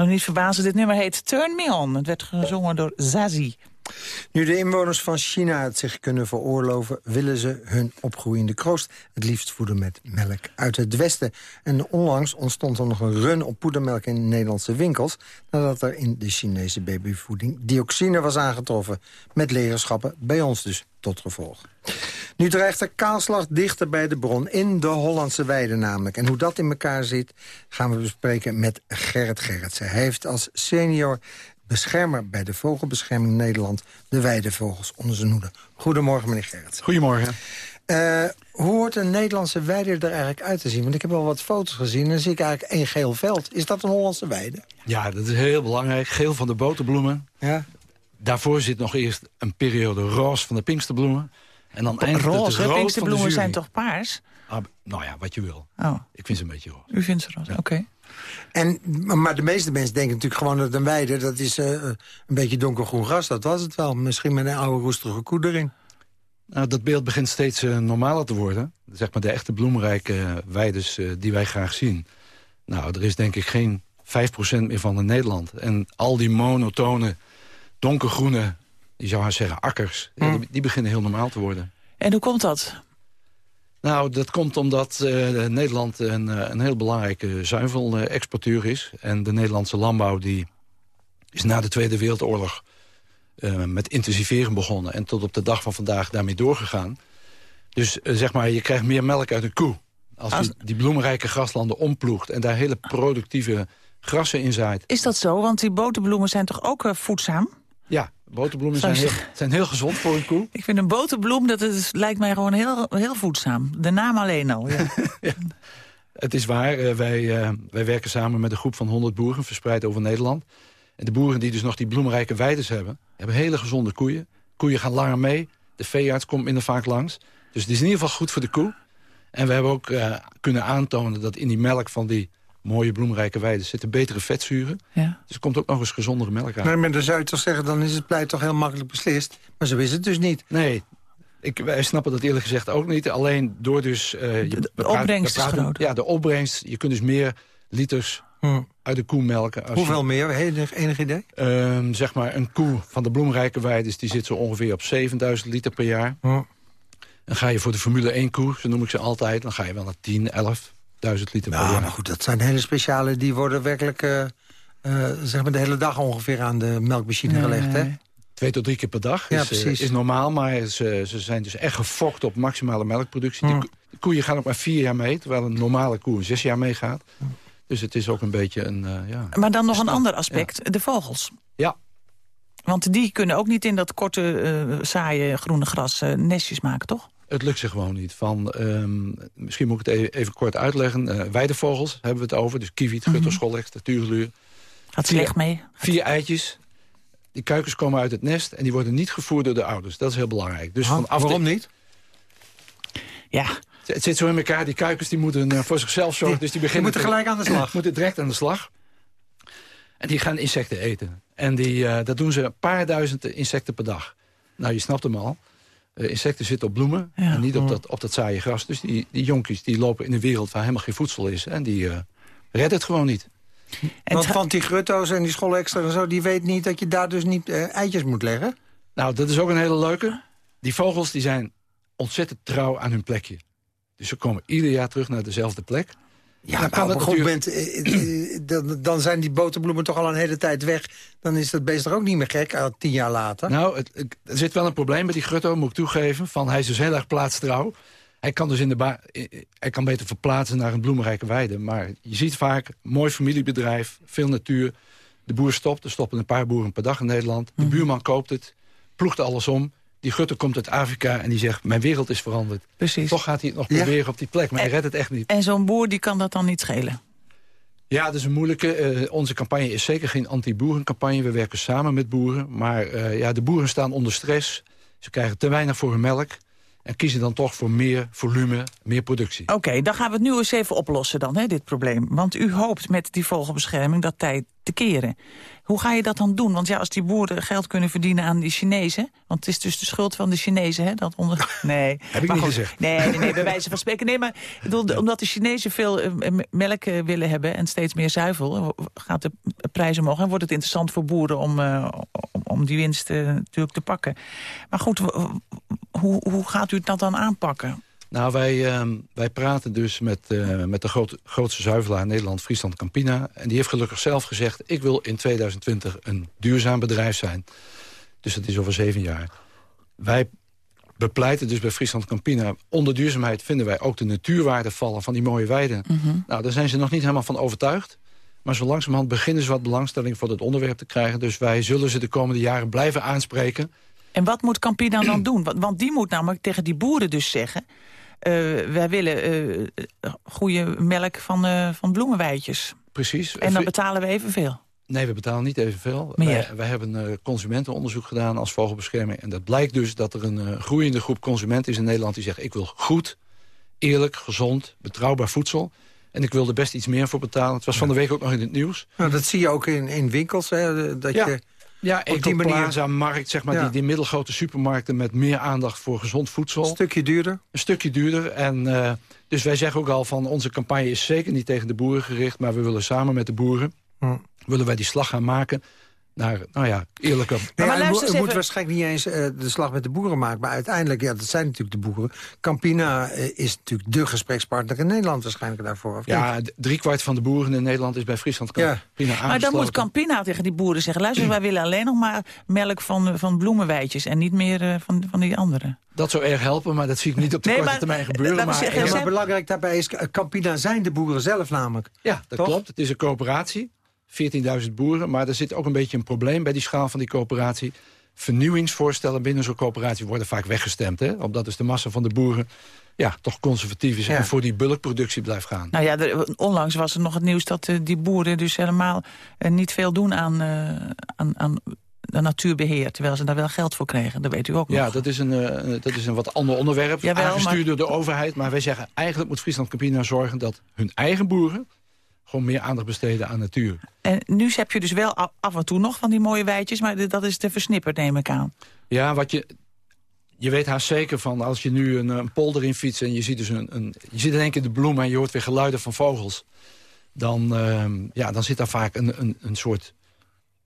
Niet verbazen, dit nummer heet Turn Me On. Het werd gezongen door Zazie. Nu de inwoners van China het zich kunnen veroorloven... willen ze hun opgroeiende kroost het liefst voeden met melk uit het westen. En onlangs ontstond er nog een run op poedermelk in Nederlandse winkels... nadat er in de Chinese babyvoeding dioxine was aangetroffen. Met legerschappen bij ons dus tot gevolg. Nu dreigt er kaalslag dichter bij de bron, in de Hollandse weide namelijk. En hoe dat in elkaar zit, gaan we bespreken met Gerrit Gerritsen. Hij heeft als senior beschermer bij de Vogelbescherming Nederland... de weidevogels onder zijn hoede. Goedemorgen, meneer Gerrit. Goedemorgen. Uh, hoe hoort een Nederlandse weide er eigenlijk uit te zien? Want ik heb wel wat foto's gezien en dan zie ik eigenlijk één geel veld. Is dat een Hollandse weide? Ja, dat is heel belangrijk. Geel van de boterbloemen. Ja. Daarvoor zit nog eerst een periode roze van de pinksterbloemen. En dan eindigt roze, het pinksterbloemen zijn toch paars? Ah, nou ja, wat je wil. Oh. Ik vind ze een beetje roze. U vindt ze roze, oké. En, maar de meeste mensen denken natuurlijk gewoon dat een weide... dat is uh, een beetje donkergroen gras, dat was het wel. Misschien met een oude roestige koe erin. Nou, dat beeld begint steeds uh, normaler te worden. Zeg maar de echte bloemrijke uh, weides die wij graag zien. Nou, er is denk ik geen 5% meer van in Nederland. En al die monotone, donkergroene, je zou haar zeggen akkers... Hm. Die, die, beginnen heel normaal te worden. En hoe komt dat? Nou, dat komt omdat uh, Nederland een, een heel belangrijke zuivel-exporteur is. En de Nederlandse landbouw die is na de Tweede Wereldoorlog uh, met intensiveren begonnen. En tot op de dag van vandaag daarmee doorgegaan. Dus uh, zeg maar, je krijgt meer melk uit een koe. Als, als... je die bloemrijke graslanden omploegt en daar hele productieve grassen in zaait. Is dat zo? Want die boterbloemen zijn toch ook voedzaam? Ja, boterbloemen zijn heel, zijn heel, gezond voor een koe. Ik vind een boterbloem, dat is, lijkt mij gewoon heel, heel voedzaam. De naam alleen al, ja. ja. Het is waar, uh, wij, uh, wij werken samen met een groep van 100 boeren... verspreid over Nederland. En de boeren die dus nog die bloemrijke weides hebben... hebben hele gezonde koeien. Koeien gaan langer mee. De veearts komt minder vaak langs. Dus het is in ieder geval goed voor de koe. En we hebben ook uh, kunnen aantonen dat in die melk van die mooie bloemrijke weiden zitten betere vetzuren. Ja. Dus er komt ook nog eens gezondere melk uit. Nee, maar dan zou je toch zeggen, dan is het pleit toch heel makkelijk beslist. Maar zo is het dus niet. Nee, ik, wij snappen dat eerlijk gezegd ook niet. Alleen door dus... Uh, de, de, de opbrengst is groot. Ja, de opbrengst. Je kunt dus meer liters hm. uit de koe melken. Als Hoeveel je, meer? Enig, enig idee? Um, zeg maar, een koe van de bloemrijke weides... die zit zo ongeveer op 7000 liter per jaar. Hm. Dan ga je voor de Formule 1 koe, zo noem ik ze altijd... dan ga je wel naar 10, 11 duizend liter per nou, jaar. maar goed, dat zijn hele speciale... die worden werkelijk uh, uh, zeg maar de hele dag ongeveer aan de melkmachine nee, gelegd, hè? Twee tot drie keer per dag ja, is, uh, is normaal, maar ze, ze zijn dus echt gefokt op maximale melkproductie. Mm. Die, de koeien gaan ook maar vier jaar mee, terwijl een normale koe zes jaar meegaat. Mm. Dus het is ook een beetje een... ja, maar dan nog een ander aspect, ja. de vogels. Ja. Want die kunnen ook niet in dat korte, saaie groene gras nestjes maken, toch? Het lukt zich gewoon niet. Van, um, misschien moet ik het even, even kort uitleggen. Uh, weidevogels hebben we het over. Dus Mhm. gutter, schollex, natuurgeluur. Gaat slecht mee. Vier eitjes. Die kuikens komen uit het nest en die worden niet gevoerd door de ouders. Dat is heel belangrijk. Dus vanaf waarom niet? Ja. Het zit zo in elkaar. Die kuikens die moeten uh, voor zichzelf zorgen. Die, dus die beginnen die moeten gelijk aan de slag. moeten direct aan de slag. En die gaan insecten eten. En die, uh, dat doen ze een paar duizend insecten per dag. Nou, je snapt hem al. Uh, insecten zitten op bloemen ja. en niet op dat, op dat saaie gras. Dus die, die jonkies die lopen in een wereld waar helemaal geen voedsel is. En die uh, redden het gewoon niet. En Want van die grutto's en die schoolextra en zo... die weet niet dat je daar dus niet uh, eitjes moet leggen? Nou, dat is ook een hele leuke. Die vogels die zijn ontzettend trouw aan hun plekje. Dus ze komen ieder jaar terug naar dezelfde plek. Ja, dan, kan op een moment, eh, dan, dan zijn die boterbloemen toch al een hele tijd weg. Dan is dat beest er ook niet meer gek, al tien jaar later. Nou, het, er zit wel een probleem met die grutto, moet ik toegeven. Van, hij is dus heel erg plaatstrouw. Hij kan dus in de ba hij kan beter verplaatsen naar een bloemrijke weide. Maar je ziet vaak, mooi familiebedrijf, veel natuur. De boer stopt, er stoppen een paar boeren per dag in Nederland. De buurman koopt het, ploegt alles om. Die gutter komt uit Afrika en die zegt, mijn wereld is veranderd. Precies. Toch gaat hij het nog proberen op die plek, maar hij redt het echt niet. En zo'n boer die kan dat dan niet schelen? Ja, dat is een moeilijke. Uh, onze campagne is zeker geen anti-boerencampagne. We werken samen met boeren. Maar uh, ja, de boeren staan onder stress. Ze krijgen te weinig voor hun melk. En kiezen dan toch voor meer volume, meer productie. Oké, okay, dan gaan we het nu eens even oplossen dan, hè, dit probleem. Want u hoopt met die vogelbescherming dat te keren. Hoe ga je dat dan doen? Want ja, als die boeren geld kunnen verdienen aan die Chinezen... want het is dus de schuld van de Chinezen, hè? Dat onder... Nee. Heb ik maar niet goed, gezegd. Nee, nee, nee, bij wijze van spreken. Nee, maar omdat de Chinezen veel eh, melk eh, willen hebben... en steeds meer zuivel, eh, gaat de prijs omhoog... en wordt het interessant voor boeren om, om, om die winst natuurlijk te pakken. Maar goed, hoe, hoe gaat u dat dan aanpakken? Nou, wij, ehm, wij praten dus met, eh, met de groot, grootste zuivelaar in Nederland, Friesland Campina. En die heeft gelukkig zelf gezegd... ik wil in 2020 een duurzaam bedrijf zijn. Dus dat is over zeven jaar. Wij bepleiten dus bij Friesland Campina... onder duurzaamheid vinden wij ook de natuurwaarde vallen van die mooie weiden. Nou, daar zijn ze nog niet helemaal van overtuigd. Maar zo langzamerhand beginnen ze wat belangstelling voor het onderwerp te krijgen. Dus wij zullen ze de komende jaren blijven aanspreken. En wat moet Campina dan doen? Want die moet namelijk tegen die boeren dus zeggen... eh, wij willen eh, goede melk van, eh van bloemenweidjes. Precies. En dan betalen we evenveel. Nee, we betalen niet evenveel. Meer. Wij, wij hebben eh, consumentenonderzoek gedaan als vogelbescherming. En dat blijkt dus dat er een eh, groeiende groep consumenten is in Nederland... die zeggen, ik wil goed, eerlijk, gezond, betrouwbaar voedsel. En ik wil er best iets meer voor betalen. Het was van de week ook nog in het nieuws. Nou, dat zie je ook in, in winkels. Hè, dat Ja. je, Ja, Op die manier- Ecoplaza, markt, zeg maar, Ja. die, die middelgrote supermarkten... met meer aandacht voor gezond voedsel. een stukje duurder. een stukje duurder. En, eh, dus wij zeggen ook al van onze campagne is zeker niet tegen de boeren gericht... maar we willen samen met de boeren Hm. willen wij die slag gaan maken naar, nou ja, eerlijke... Ja, maar je luister moet, waarschijnlijk niet eens eh, de slag met de boeren maken. Maar uiteindelijk, ja, dat zijn natuurlijk de boeren. Campina eh, is natuurlijk de gesprekspartner in Nederland waarschijnlijk daarvoor. Ja, driekwart van de boeren in Nederland is bij Friesland Ja. Campina Maar dan moet. Campina tegen die boeren zeggen... luister, wij willen alleen nog maar melk van, van bloemenweidjes... en niet meer eh, van, van die andere. Dat zou erg helpen, maar dat zie ik niet op de Nee, korte maar, termijn eh, gebeuren. Maar, zeggen, Ja, eh, maar zijn- belangrijk daarbij is, eh, Campina zijn de boeren zelf namelijk. ja, dat Toch? klopt. Het is een coöperatie, 14.000 boeren. Maar er zit ook een beetje een probleem bij die schaal van die coöperatie. Vernieuwingsvoorstellen binnen zo'n coöperatie worden vaak weggestemd. Hè? Omdat dus de massa van de boeren ja, toch conservatief is... Ja. en voor die bulkproductie blijft gaan. Nou ja, er- onlangs was er nog het nieuws dat eh, die boeren dus helemaal eh, niet veel doen aan, eh, aan, aan de natuurbeheer. Terwijl ze daar wel geld voor kregen, dat weet u ook nog. Ja, dat is een, dat is een wat ander onderwerp. Jawel, aangestuurd maar- door de overheid. Maar wij zeggen, eigenlijk moet Friesland Campina zorgen... dat hun eigen boeren gewoon meer aandacht besteden aan natuur. En nu heb je dus wel af en toe nog van die mooie weidjes... maar dat is te versnipperd, neem ik aan. Ja, wat je... Je weet haast zeker van als je nu een, een polder in fietst... en je ziet dus een, een, je ziet in één keer de bloemen... en je hoort weer geluiden van vogels... dan, ehm, ja, dan zit daar vaak een, een, een soort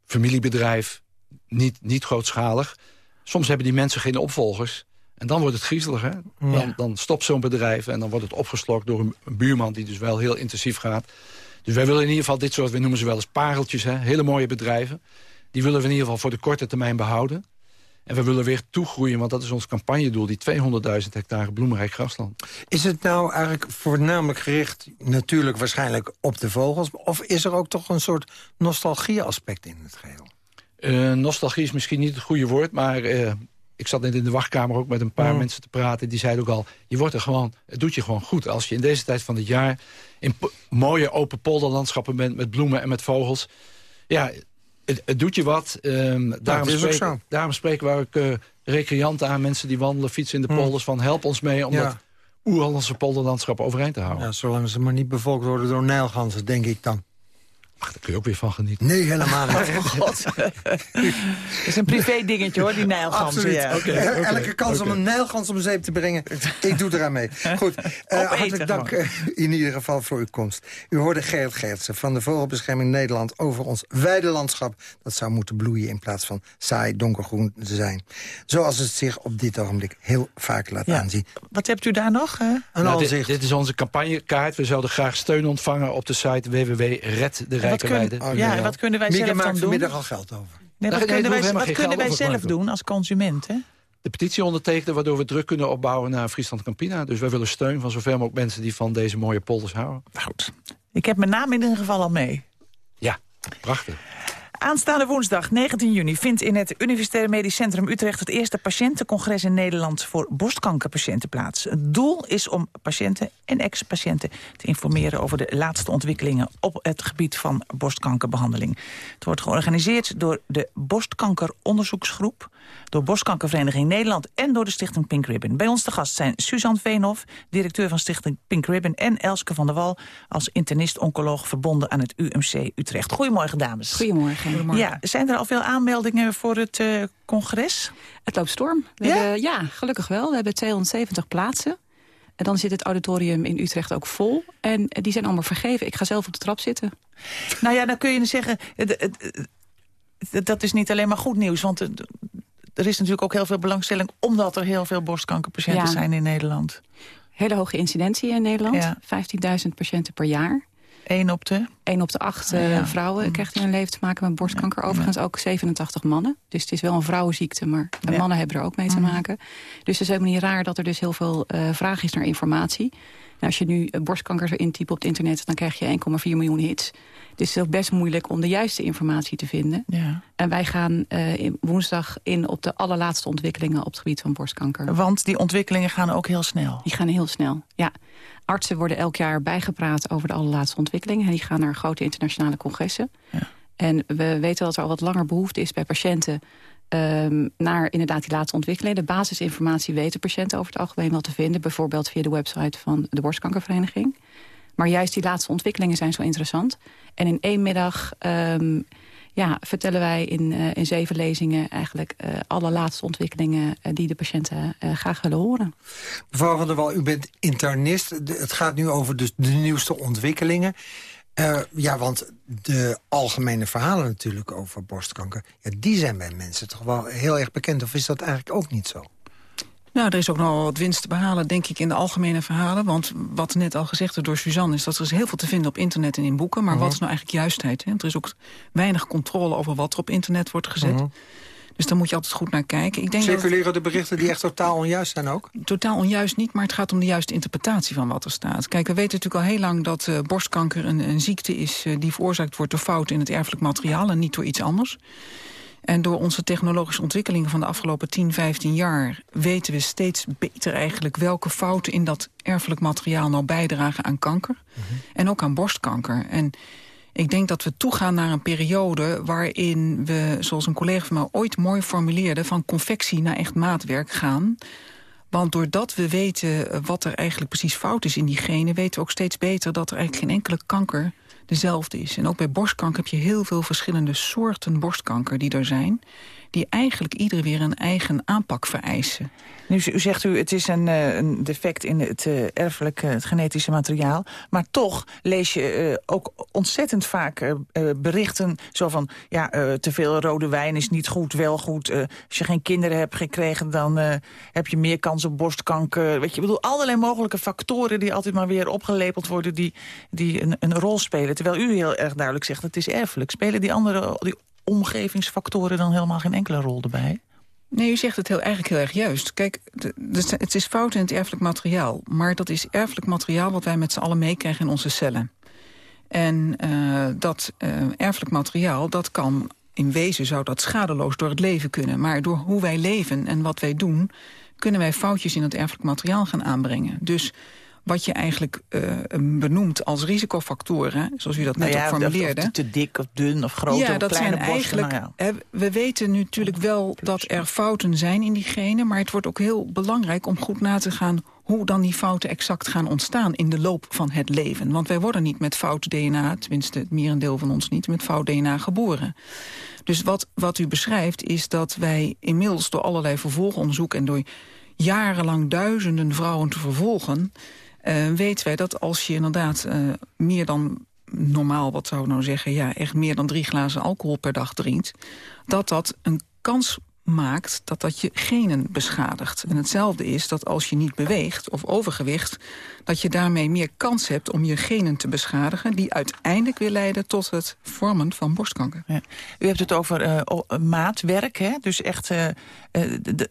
familiebedrijf. Niet, niet grootschalig. Soms hebben die mensen geen opvolgers. En dan wordt het griezelig, hè? Dan, dan stopt zo'n bedrijf en dan wordt het opgeslokt door een buurman... die dus wel heel intensief gaat. Dus wij willen in ieder geval dit soort, we noemen ze wel eens pareltjes... Hè? hele mooie bedrijven. Die willen we in ieder geval voor de korte termijn behouden. En we willen weer toegroeien, want dat is ons campagnedoel... die 200.000 hectare bloemrijk grasland. Is het nou eigenlijk voornamelijk gericht natuurlijk waarschijnlijk op de vogels? Of is er ook toch een soort nostalgie-aspect in het geheel? Eh, nostalgie is misschien niet het goede woord, maar... eh, ik zat net in de wachtkamer ook met een paar Mm. mensen te praten. Die zeiden ook al, je wordt er gewoon, het doet je gewoon goed. Als je in deze tijd van het jaar in mooie open polderlandschappen bent... met bloemen en met vogels. Ja, het, het doet je wat. Ehm, daarom, is ook spreken, zo. daarom spreken we ook eh, recreanten aan. Mensen die wandelen, fietsen in de Mm. polders. Van help ons mee om Ja. dat oerhollandse polderlandschap overeind te houden. Ja, zolang ze maar niet bevolkt worden door nijlganzen, denk ik dan. Ach, daar kun je ook weer van genieten. Nee, helemaal niet. Oh god. dat is een privé dingetje hoor, die nijlganzen. Absoluut. Ja. Eh, Elke kans om een nijlgans om zeep te brengen, ik doe eraan mee. Goed, eh, Opeten hartelijk dank eh, in ieder geval voor uw komst. U hoorde Gerrit Gertsen van de Vogelbescherming Nederland... over ons weidelandschap. Dat zou moeten bloeien in plaats van saai donkergroen te zijn. Zoals het zich op dit ogenblik heel vaak laat Ja. aanzien. Wat hebt u daar nog? eh? Een Nou, dit, is onze campagnekaart. We zouden graag steun ontvangen op de site www.red de En wat, kun-. Oh, ja, wat kunnen wij Mieke zelf dan doen? vanmiddag al geld over. Nee, wat kunnen wij, wat kunnen wij zelf doen als consument? Hè? de petitie ondertekenen... waardoor we druk kunnen opbouwen naar Friesland Campina. Dus wij willen steun van zoveel mogelijk mensen... die van deze mooie polders houden. Goed. Ik heb mijn naam in ieder geval al mee. Ja, prachtig. Aanstaande woensdag 19 juni vindt in het Universitair Medisch Centrum Utrecht... het eerste patiëntencongres in Nederland voor borstkankerpatiënten plaats. Het doel is om patiënten en ex-patiënten te informeren... over de laatste ontwikkelingen op het gebied van borstkankerbehandeling. Het wordt georganiseerd door de Borstkankeronderzoeksgroep... door Borstkankervereniging Nederland en door de Stichting Pink Ribbon. Bij ons te gast zijn Suzanne Veenhoff, directeur van Stichting Pink Ribbon... en Elske van der Wal als internist-oncoloog verbonden aan het UMC Utrecht. Goedemorgen, dames. Goedemorgen. Ja, zijn er al veel aanmeldingen voor het uh, congres? Het loopt storm. We ja? Hebben, ja, gelukkig wel. We hebben 270 plaatsen. En dan zit het auditorium in Utrecht ook vol. En die zijn allemaal vergeven. Ik ga zelf op de trap zitten. Nou ja, dan kun je zeggen... dat is niet alleen maar goed nieuws. Want er is natuurlijk ook heel veel belangstelling... omdat er heel veel borstkankerpatiënten ja. zijn in Nederland. Hele hoge incidentie in Nederland. Ja. 15.000 patiënten per jaar. 1 op de? 1 op de 8 uh, ja. vrouwen krijgt in hun leven te maken met borstkanker. Overigens ook 87 mannen. Dus het is wel een vrouwenziekte, maar ja. mannen hebben er ook mee te maken. Dus het is helemaal niet raar dat er dus heel veel uh, vraag is naar informatie. Nou, als je nu uh, borstkanker zo intypt op het internet... dan krijg je 1,4 miljoen hits. Dus het is ook best moeilijk om de juiste informatie te vinden. Ja. En wij gaan in, woensdag in op de allerlaatste ontwikkelingen... op het gebied van borstkanker. Want die ontwikkelingen gaan ook heel snel? Die gaan heel snel, ja. Artsen worden elk jaar bijgepraat over de allerlaatste ontwikkelingen. En die gaan naar grote internationale congressen. Ja. En we weten dat er al wat langer behoefte is bij patiënten... Um, naar inderdaad die laatste ontwikkelingen. De basisinformatie weten patiënten over het algemeen wel te vinden. Bijvoorbeeld via de website van de Borstkankervereniging. Maar juist die laatste ontwikkelingen zijn zo interessant. En in één middag um, ja, vertellen wij in, uh, in zeven lezingen... eigenlijk uh, alle laatste ontwikkelingen uh, die de patiënten graag willen horen. Mevrouw van der Wal, u bent internist. Het gaat nu over dus de nieuwste ontwikkelingen. Ja, want de algemene verhalen natuurlijk over borstkanker... Ja, die zijn bij mensen toch wel heel erg bekend. Of is dat eigenlijk ook niet zo? Nou, er is ook nog wat winst te behalen, denk ik, in de algemene verhalen. Want wat net al gezegd werd door Suzanne... is dat er is heel veel te vinden op internet en in boeken. Maar uh -huh. wat is nou eigenlijk juistheid? Hè? Er is ook weinig controle over wat er op internet wordt gezet. Uh -huh. Dus daar moet je altijd goed naar kijken. Ik denk Circuleren dat de berichten die echt totaal onjuist zijn ook? Totaal onjuist niet, maar het gaat om de juiste interpretatie van wat er staat. Kijk, we weten natuurlijk al heel lang dat uh, borstkanker een, een, ziekte is... Uh, die veroorzaakt wordt door fouten in het erfelijk materiaal en niet door iets anders. En door onze technologische ontwikkelingen van de afgelopen 10, 15 jaar... weten we steeds beter eigenlijk welke fouten in dat erfelijk materiaal nou bijdragen aan kanker. -huh. En ook aan borstkanker. En ik denk dat we toegaan naar een periode waarin we, zoals een collega van mij ooit mooi formuleerde... van confectie naar echt maatwerk gaan. Want doordat we weten wat er eigenlijk precies fout is in die genen... weten we ook steeds beter dat er eigenlijk geen enkele kanker dezelfde is. En ook bij borstkanker heb je heel veel verschillende soorten borstkanker die er zijn... die eigenlijk ieder weer een eigen aanpak vereisen. Nu u zegt u, het is een, een defect in het uh, erfelijke, het genetische materiaal. Maar toch lees je uh, ook ontzettend vaak berichten zo van... ja, te veel rode wijn is niet goed, wel goed. als je geen kinderen hebt gekregen, dan heb je meer kans op borstkanker. Weet je, ik bedoel, allerlei mogelijke factoren die altijd maar weer opgelepeld worden... die, die een, een rol spelen. Terwijl u heel erg duidelijk zegt, het is erfelijk. Spelen die andere die omgevingsfactoren dan helemaal geen enkele rol erbij? Nee, u zegt het heel, eigenlijk heel erg juist. Kijk, het is fout in het erfelijk materiaal. Maar dat is erfelijk materiaal wat wij met z'n allen meekrijgen in onze cellen. En uh, dat uh, erfelijk materiaal, dat kan in wezen zou dat schadeloos door het leven kunnen. Maar door hoe wij leven en wat wij doen... kunnen wij foutjes in het erfelijk materiaal gaan aanbrengen. Dus wat je eigenlijk uh, benoemt als risicofactoren, zoals u dat net nou ja, ook formuleerde. Of te dik of dun of groot ja, of dat kleine zijn eigenlijk. nou ja. We weten natuurlijk wel dat er fouten zijn in die genen, maar het wordt ook heel belangrijk om goed na te gaan hoe dan die fouten exact gaan ontstaan in de loop van het leven. Want wij worden niet met fout DNA, tenminste het merendeel van ons niet, met fout DNA geboren. Dus wat, wat u beschrijft is dat wij inmiddels door allerlei vervolgonderzoek en door jarenlang duizenden vrouwen te vervolgen uh, weten wij dat als je inderdaad uh, meer dan normaal, wat zou ik nou zeggen... ja, echt meer dan drie glazen alcohol per dag drinkt... dat dat een kans maakt dat dat je genen beschadigt. En hetzelfde is dat als je niet beweegt of overgewicht... dat je daarmee meer kans hebt om je genen te beschadigen... die uiteindelijk weer leiden tot het vormen van borstkanker. Ja. U hebt het over uh, maatwerk, hè? dus echt... De, de,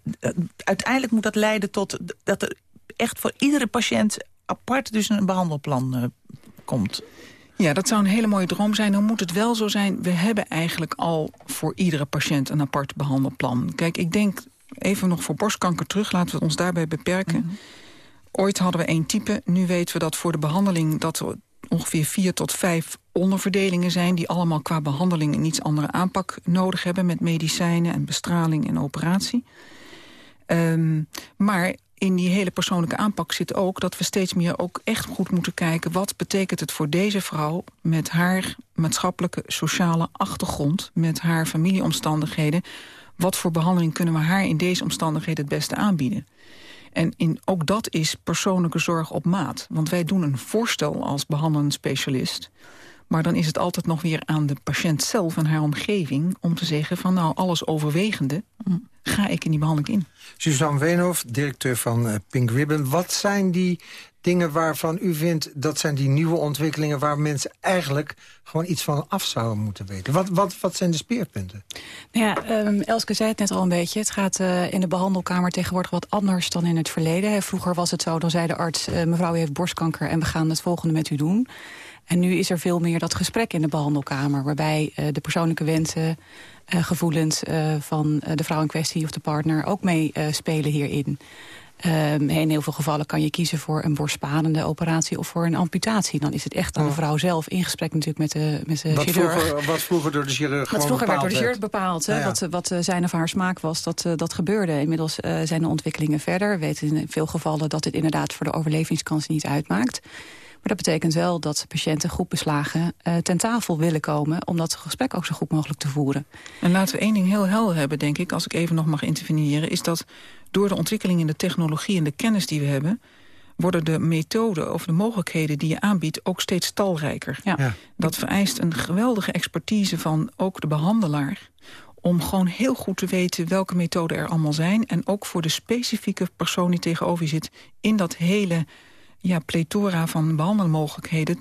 uiteindelijk moet dat leiden tot dat er echt voor iedere patiënt apart dus een behandelplan uh, komt. Ja, dat zou een hele mooie droom zijn. Dan moet het wel zo zijn, we hebben eigenlijk al voor iedere patiënt een apart behandelplan. Kijk, ik denk even nog voor borstkanker terug, laten we ons daarbij beperken. Mhm. Ooit hadden we één type, nu weten we dat voor de behandeling... dat er ongeveer vier tot vijf onderverdelingen zijn... die allemaal qua behandeling een iets andere aanpak nodig hebben... met medicijnen en bestraling en operatie. Um, maar in die hele persoonlijke aanpak zit ook dat we steeds meer ook echt goed moeten kijken... wat betekent het voor deze vrouw met haar maatschappelijke, sociale achtergrond... met haar familieomstandigheden... wat voor behandeling kunnen we haar in deze omstandigheden het beste aanbieden? En in, ook dat is persoonlijke zorg op maat. Want wij doen een voorstel als behandelend specialist... Maar dan is het altijd nog weer aan de patiënt zelf en haar omgeving... om te zeggen van nou, alles overwegende ga ik in die behandeling in. Suzanne Weenhoff, directeur van uh, Pink Ribbon. Wat zijn die dingen waarvan u vindt... dat zijn die nieuwe ontwikkelingen waar mensen eigenlijk... gewoon iets van af zouden moeten weten? Wat, wat, wat zijn de speerpunten? Nou ja, um, Elske zei het net al een beetje. Het gaat uh, in de behandelkamer tegenwoordig wat anders dan in het verleden. Vroeger was het zo, dan zei de arts... Uh, mevrouw u heeft borstkanker en we gaan het volgende met u doen. En nu is er veel meer dat gesprek in de behandelkamer... waarbij uh, de persoonlijke wensen, uh, gevoelens uh, van de vrouw in kwestie of de partner... ook mee spelen hierin. Um, in heel veel gevallen kan je kiezen voor een borstspanende operatie of voor een amputatie. Dan is het echt aan de vrouw zelf in gesprek natuurlijk met de, met de wat chirurg. Vroeger, wat vroeger door de chirurg Wat vroeger werd door de chirurg bepaald. Hè? Ja, ja. Wat, wat zijn of haar smaak was, dat, dat gebeurde. Inmiddels uh, zijn de ontwikkelingen verder. We weten in veel gevallen dat het inderdaad voor de overlevingskans niet uitmaakt. Maar dat betekent wel dat patiënten goed beslagen uh, ten tafel willen komen... om dat gesprek ook zo goed mogelijk te voeren. En laten we één ding heel helder hebben, denk ik... als ik even nog mag interveneren... is dat door de ontwikkeling in de technologie en de kennis die we hebben... worden de methoden of de mogelijkheden die je aanbiedt ook steeds talrijker. Ja. Ja. Dat vereist een geweldige expertise van ook de behandelaar om gewoon heel goed te weten welke methoden er allemaal zijn... en ook voor de specifieke persoon die tegenover je zit... in dat hele ja, plethora van behandelmogelijkheden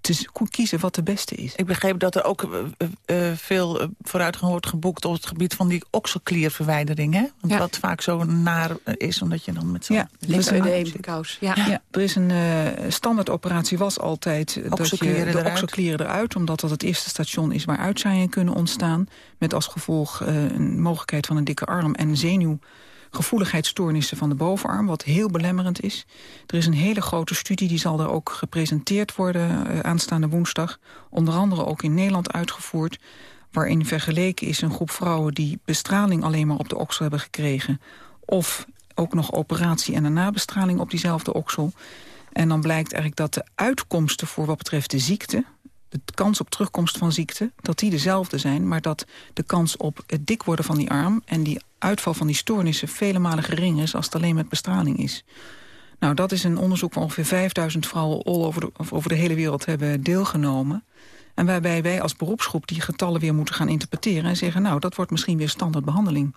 te kiezen wat de beste is. Ik begreep dat er ook uh, uh, veel vooruitgang wordt geboekt... op het gebied van die okselklierverwijdering, hè? Want Ja. wat vaak zo naar is, omdat je dan met zo'n... Ja, Lympheudeemkous. Ja. Ja, er is een uh, standaardoperatie was altijd dat je de okselklieren eruit, omdat dat het eerste station is waar uitzaaiingen kunnen ontstaan, met als gevolg een mogelijkheid van een dikke arm en zenuwgevoeligheidsstoornissen van de bovenarm, wat heel belemmerend is. Er is een hele grote studie, die zal er ook gepresenteerd worden uh, aanstaande woensdag, onder andere ook in Nederland uitgevoerd, waarin vergeleken is een groep vrouwen die bestraling alleen maar op de oksel hebben gekregen, of ook nog operatie en een nabestraling op diezelfde oksel. En dan blijkt eigenlijk dat de uitkomsten voor wat betreft de ziekte... de kans op terugkomst van ziekte, dat die dezelfde zijn... maar dat de kans op het dik worden van die arm... en die uitval van die stoornissen vele malen geringer is... als het alleen met bestraling is. Nou, dat is een onderzoek waar ongeveer 5000 vrouwen... all over over de hele wereld hebben deelgenomen... En waarbij wij als beroepsgroep die getallen weer moeten gaan interpreteren... en zeggen, nou, dat wordt misschien weer standaardbehandeling.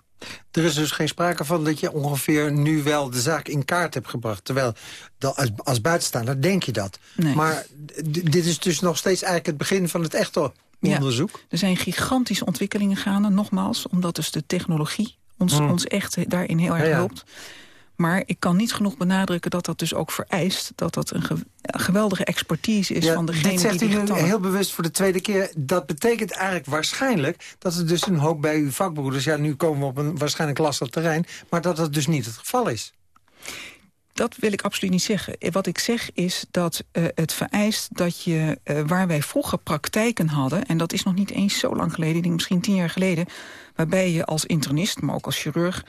Er is dus geen sprake van dat je ongeveer nu wel de zaak in kaart hebt gebracht. Terwijl als, als buitenstaander denk je dat. Nee. Maar dit is dus nog steeds eigenlijk het begin van het echte Ja. onderzoek. Er zijn gigantische ontwikkelingen gaande, nogmaals... omdat dus de technologie ons, Mm. ons echt daarin heel erg Ja, ja. helpt. Maar ik kan niet genoeg benadrukken dat dat dus ook vereist... dat dat een, ge- een geweldige expertise is Ja, van degene dit zegt die u die nu heel bewust voor de tweede keer. Dat betekent eigenlijk waarschijnlijk dat er dus een hoop bij uw vakbroeders... ja, nu komen we op een waarschijnlijk lastig terrein... maar dat dat dus niet het geval is. Dat wil ik absoluut niet zeggen. Eh, Wat ik zeg is dat uh, het vereist dat je, uh, waar wij vroeger praktijken hadden... en dat is nog niet eens zo lang geleden, ik denk misschien tien jaar geleden... waarbij je als internist, maar ook als chirurg...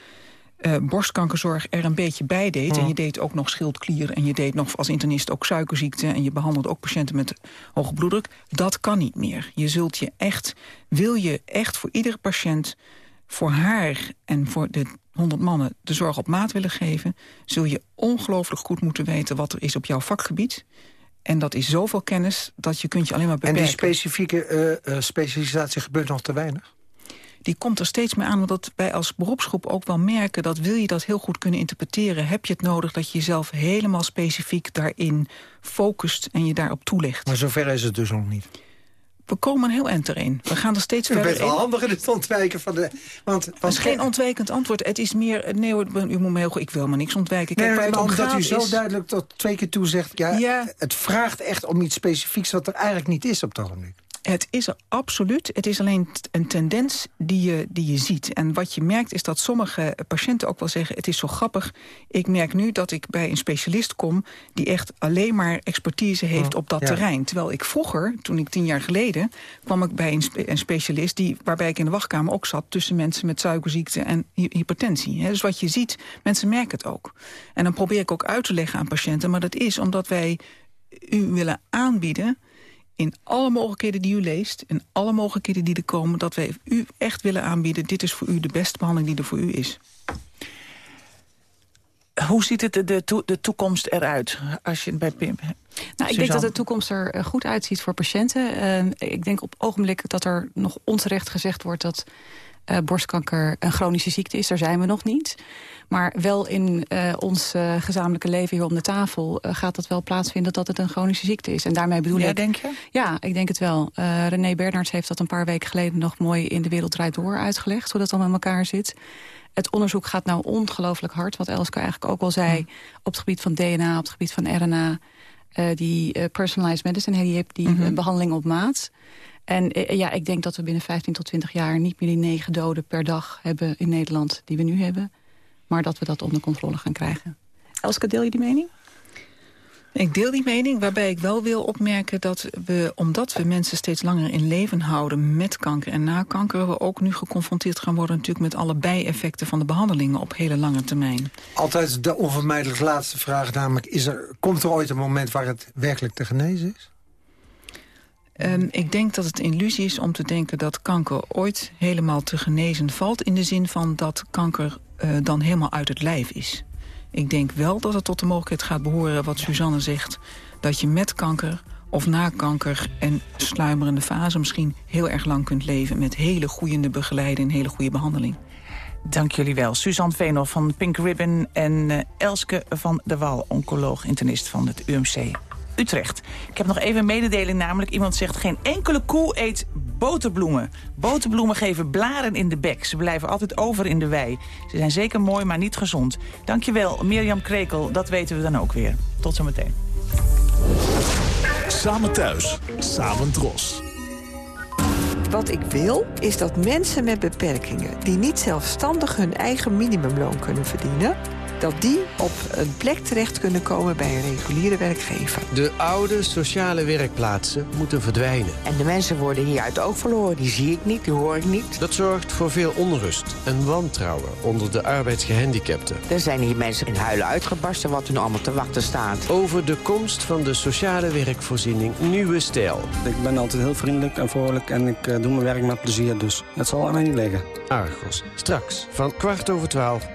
Uh, borstkankerzorg er een beetje bij deed. En je deed ook nog schildklier en je deed nog als internist ook suikerziekte... en je behandelde ook patiënten met hoge bloeddruk. Dat kan niet meer. Je zult je echt, wil je echt voor iedere patiënt... voor haar en voor de 100 mannen de zorg op maat willen geven... zul je ongelooflijk goed moeten weten wat er is op jouw vakgebied. En dat is zoveel kennis dat je kunt je alleen maar En beperken. die specifieke uh, uh, specialisatie gebeurt nog te weinig? Die komt er steeds meer aan, omdat wij als beroepsgroep ook wel merken... dat wil je dat heel goed kunnen interpreteren... heb je het nodig dat je jezelf helemaal specifiek daarin focust en je daarop toelegt. Maar zover is het dus nog niet. we komen heel eind erin. We gaan er steeds U verder bent wel in. handig in het ontwijken van de... Want, Het is geen ontwijkend antwoord. Het is meer... Nee, hoor, u moet me heel goed... Ik wil maar niks ontwijken. Nee, Kijk, maar omdat gaat u zo is- duidelijk tot twee keer toe zegt... Ja, Ja. het vraagt echt om iets specifieks wat er eigenlijk niet is op het ogenblik. Het is er absoluut. Het is alleen een tendens die je, die je ziet. En wat je merkt is dat sommige patiënten ook wel zeggen... het is zo grappig, ik merk nu dat ik bij een specialist kom... die echt alleen maar expertise heeft Hm, op dat ja. terrein. Terwijl ik vroeger, toen ik tien jaar geleden... kwam ik bij een, spe- een specialist die, waarbij ik in de wachtkamer ook zat... tussen mensen met suikerziekte en hy- hypertensie. Dus wat je ziet, mensen merken het ook. En dan probeer ik ook uit te leggen aan patiënten... maar dat is omdat wij u willen aanbieden in alle mogelijkheden die u leest... en alle mogelijkheden die er komen... dat wij u echt willen aanbieden... dit is voor u de beste behandeling die er voor u is. Hoe ziet het de, de, toe- de toekomst eruit? Als je bij Pim... Nou, ik denk dat de toekomst er eh, goed uitziet voor patiënten. Eh, ik denk op het ogenblik dat er nog onterecht gezegd wordt... dat eh, borstkanker een chronische ziekte is. Daar zijn we nog niet. Maar wel in eh, ons eh, gezamenlijke leven hier om de tafel... gaat dat wel plaatsvinden dat het een chronische ziekte is. En daarmee bedoel Ja, ik... denk je? Ja, ik denk het wel. René Bernards heeft dat een paar weken geleden nog mooi in De Wereld Draait Door uitgelegd. Hoe dat dan met elkaar zit. Het onderzoek gaat nou ongelooflijk hard. Wat Elske eigenlijk ook al zei. Op het gebied van DNA, op het gebied van RNA. die personalized medicine, die, die eh, behandeling op maat. En eh, ja, ik denk dat we binnen 15 tot 20 jaar... niet meer die negen doden per dag hebben in Nederland die we nu hebben. Maar dat we dat onder controle gaan krijgen. Elske, deel je die mening? Ik deel die mening, waarbij ik wel wil opmerken dat we, omdat we mensen steeds langer in leven houden met kanker en na kanker, we ook nu geconfronteerd gaan worden natuurlijk met alle bijeffecten van de behandelingen op hele lange termijn. Altijd de onvermijdelijk laatste vraag, namelijk... Is er, komt er ooit een moment waar het werkelijk te genezen is? Ehm, ik denk dat het een illusie is om te denken dat kanker ooit helemaal te genezen valt... in de zin van dat kanker eh, dan helemaal uit het lijf is. Ik denk wel dat het tot de mogelijkheid gaat behoren wat Suzanne zegt... dat je met kanker of na kanker en sluimerende fase misschien heel erg lang kunt leven... met hele goede begeleiding en hele goede behandeling. Dank jullie wel. Suzanne Veenhoff van Pink Ribbon en eh, Elske van der Wal, oncoloog, internist van het UMC Utrecht. Ik heb nog even een mededeling, namelijk iemand zegt... geen enkele koe eet boterbloemen. Boterbloemen geven blaren in de bek. Ze blijven altijd over in de wei. Ze zijn zeker mooi, maar niet gezond. Dankjewel, Mirjam Krekel. Dat weten we dan ook weer. Tot zometeen. Samen thuis, samen dros. Wat ik wil, is dat mensen met beperkingen... die niet zelfstandig hun eigen minimumloon kunnen verdienen... dat die op een plek terecht kunnen komen bij een reguliere werkgever. De oude sociale werkplaatsen moeten verdwijnen. En de mensen worden hieruit ook verloren. Die zie ik niet, die hoor ik niet. Dat zorgt voor veel onrust en wantrouwen onder de arbeidsgehandicapten. Er zijn hier mensen in huilen uitgebarsten wat hun allemaal te wachten staat. Over de komst van de sociale werkvoorziening Nieuwe Stijl. Ik ben altijd heel vriendelijk en vrolijk en ik eh, doe mijn werk met plezier, dus het zal aan mij niet liggen. Argos, straks van kwart over twaalf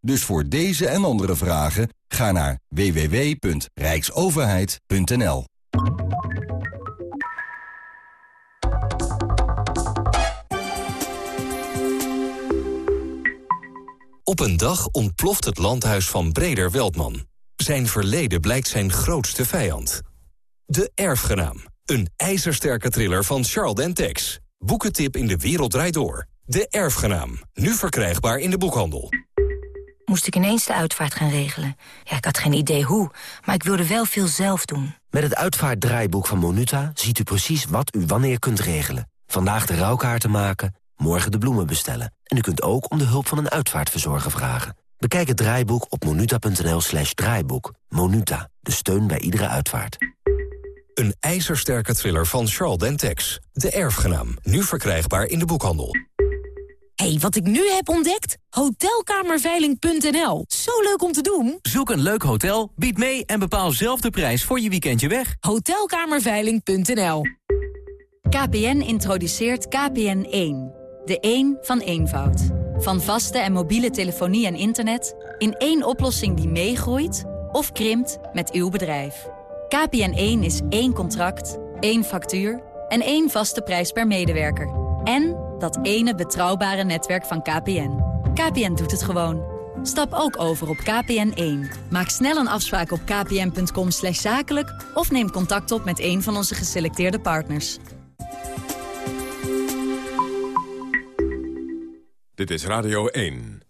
Dus voor deze en andere vragen ga naar www.rijksoverheid.nl. Op een dag ontploft het landhuis van Breder Weldman. Zijn verleden blijkt zijn grootste vijand. De Erfgenaam. Een ijzersterke thriller van Charles Dentex. Boekentip in de wereld draait door. De Erfgenaam. Nu verkrijgbaar in de boekhandel. Moest ik ineens de uitvaart gaan regelen. Ja, ik had geen idee hoe, maar ik wilde wel veel zelf doen. Met het uitvaartdraaiboek van Monuta ziet u precies wat u wanneer kunt regelen. Vandaag de rouwkaarten maken, morgen de bloemen bestellen. En u kunt ook om de hulp van een uitvaartverzorger vragen. Bekijk het draaiboek op monuta.nl slash draaiboek. Monuta, de steun bij iedere uitvaart. Een ijzersterke thriller van Charles Dentex. De Erfgenaam. Nu verkrijgbaar in de boekhandel. Hé, hey, wat ik nu heb ontdekt? Hotelkamerveiling.nl. Zo leuk om te doen. Zoek een leuk hotel, bied mee en bepaal zelf de prijs voor je weekendje weg. Hotelkamerveiling.nl. KPN introduceert KPN 1. De 1 van eenvoud. Van vaste en mobiele telefonie en internet... in één oplossing die meegroeit of krimpt met uw bedrijf. KPN1 is één contract, één factuur en één vaste prijs per medewerker. En dat ene betrouwbare netwerk van KPN. KPN doet het gewoon. Stap ook over op KPN1. Maak snel een afspraak op kpn.com zakelijk... of neem contact op met een van onze geselecteerde partners. Dit is Radio 1.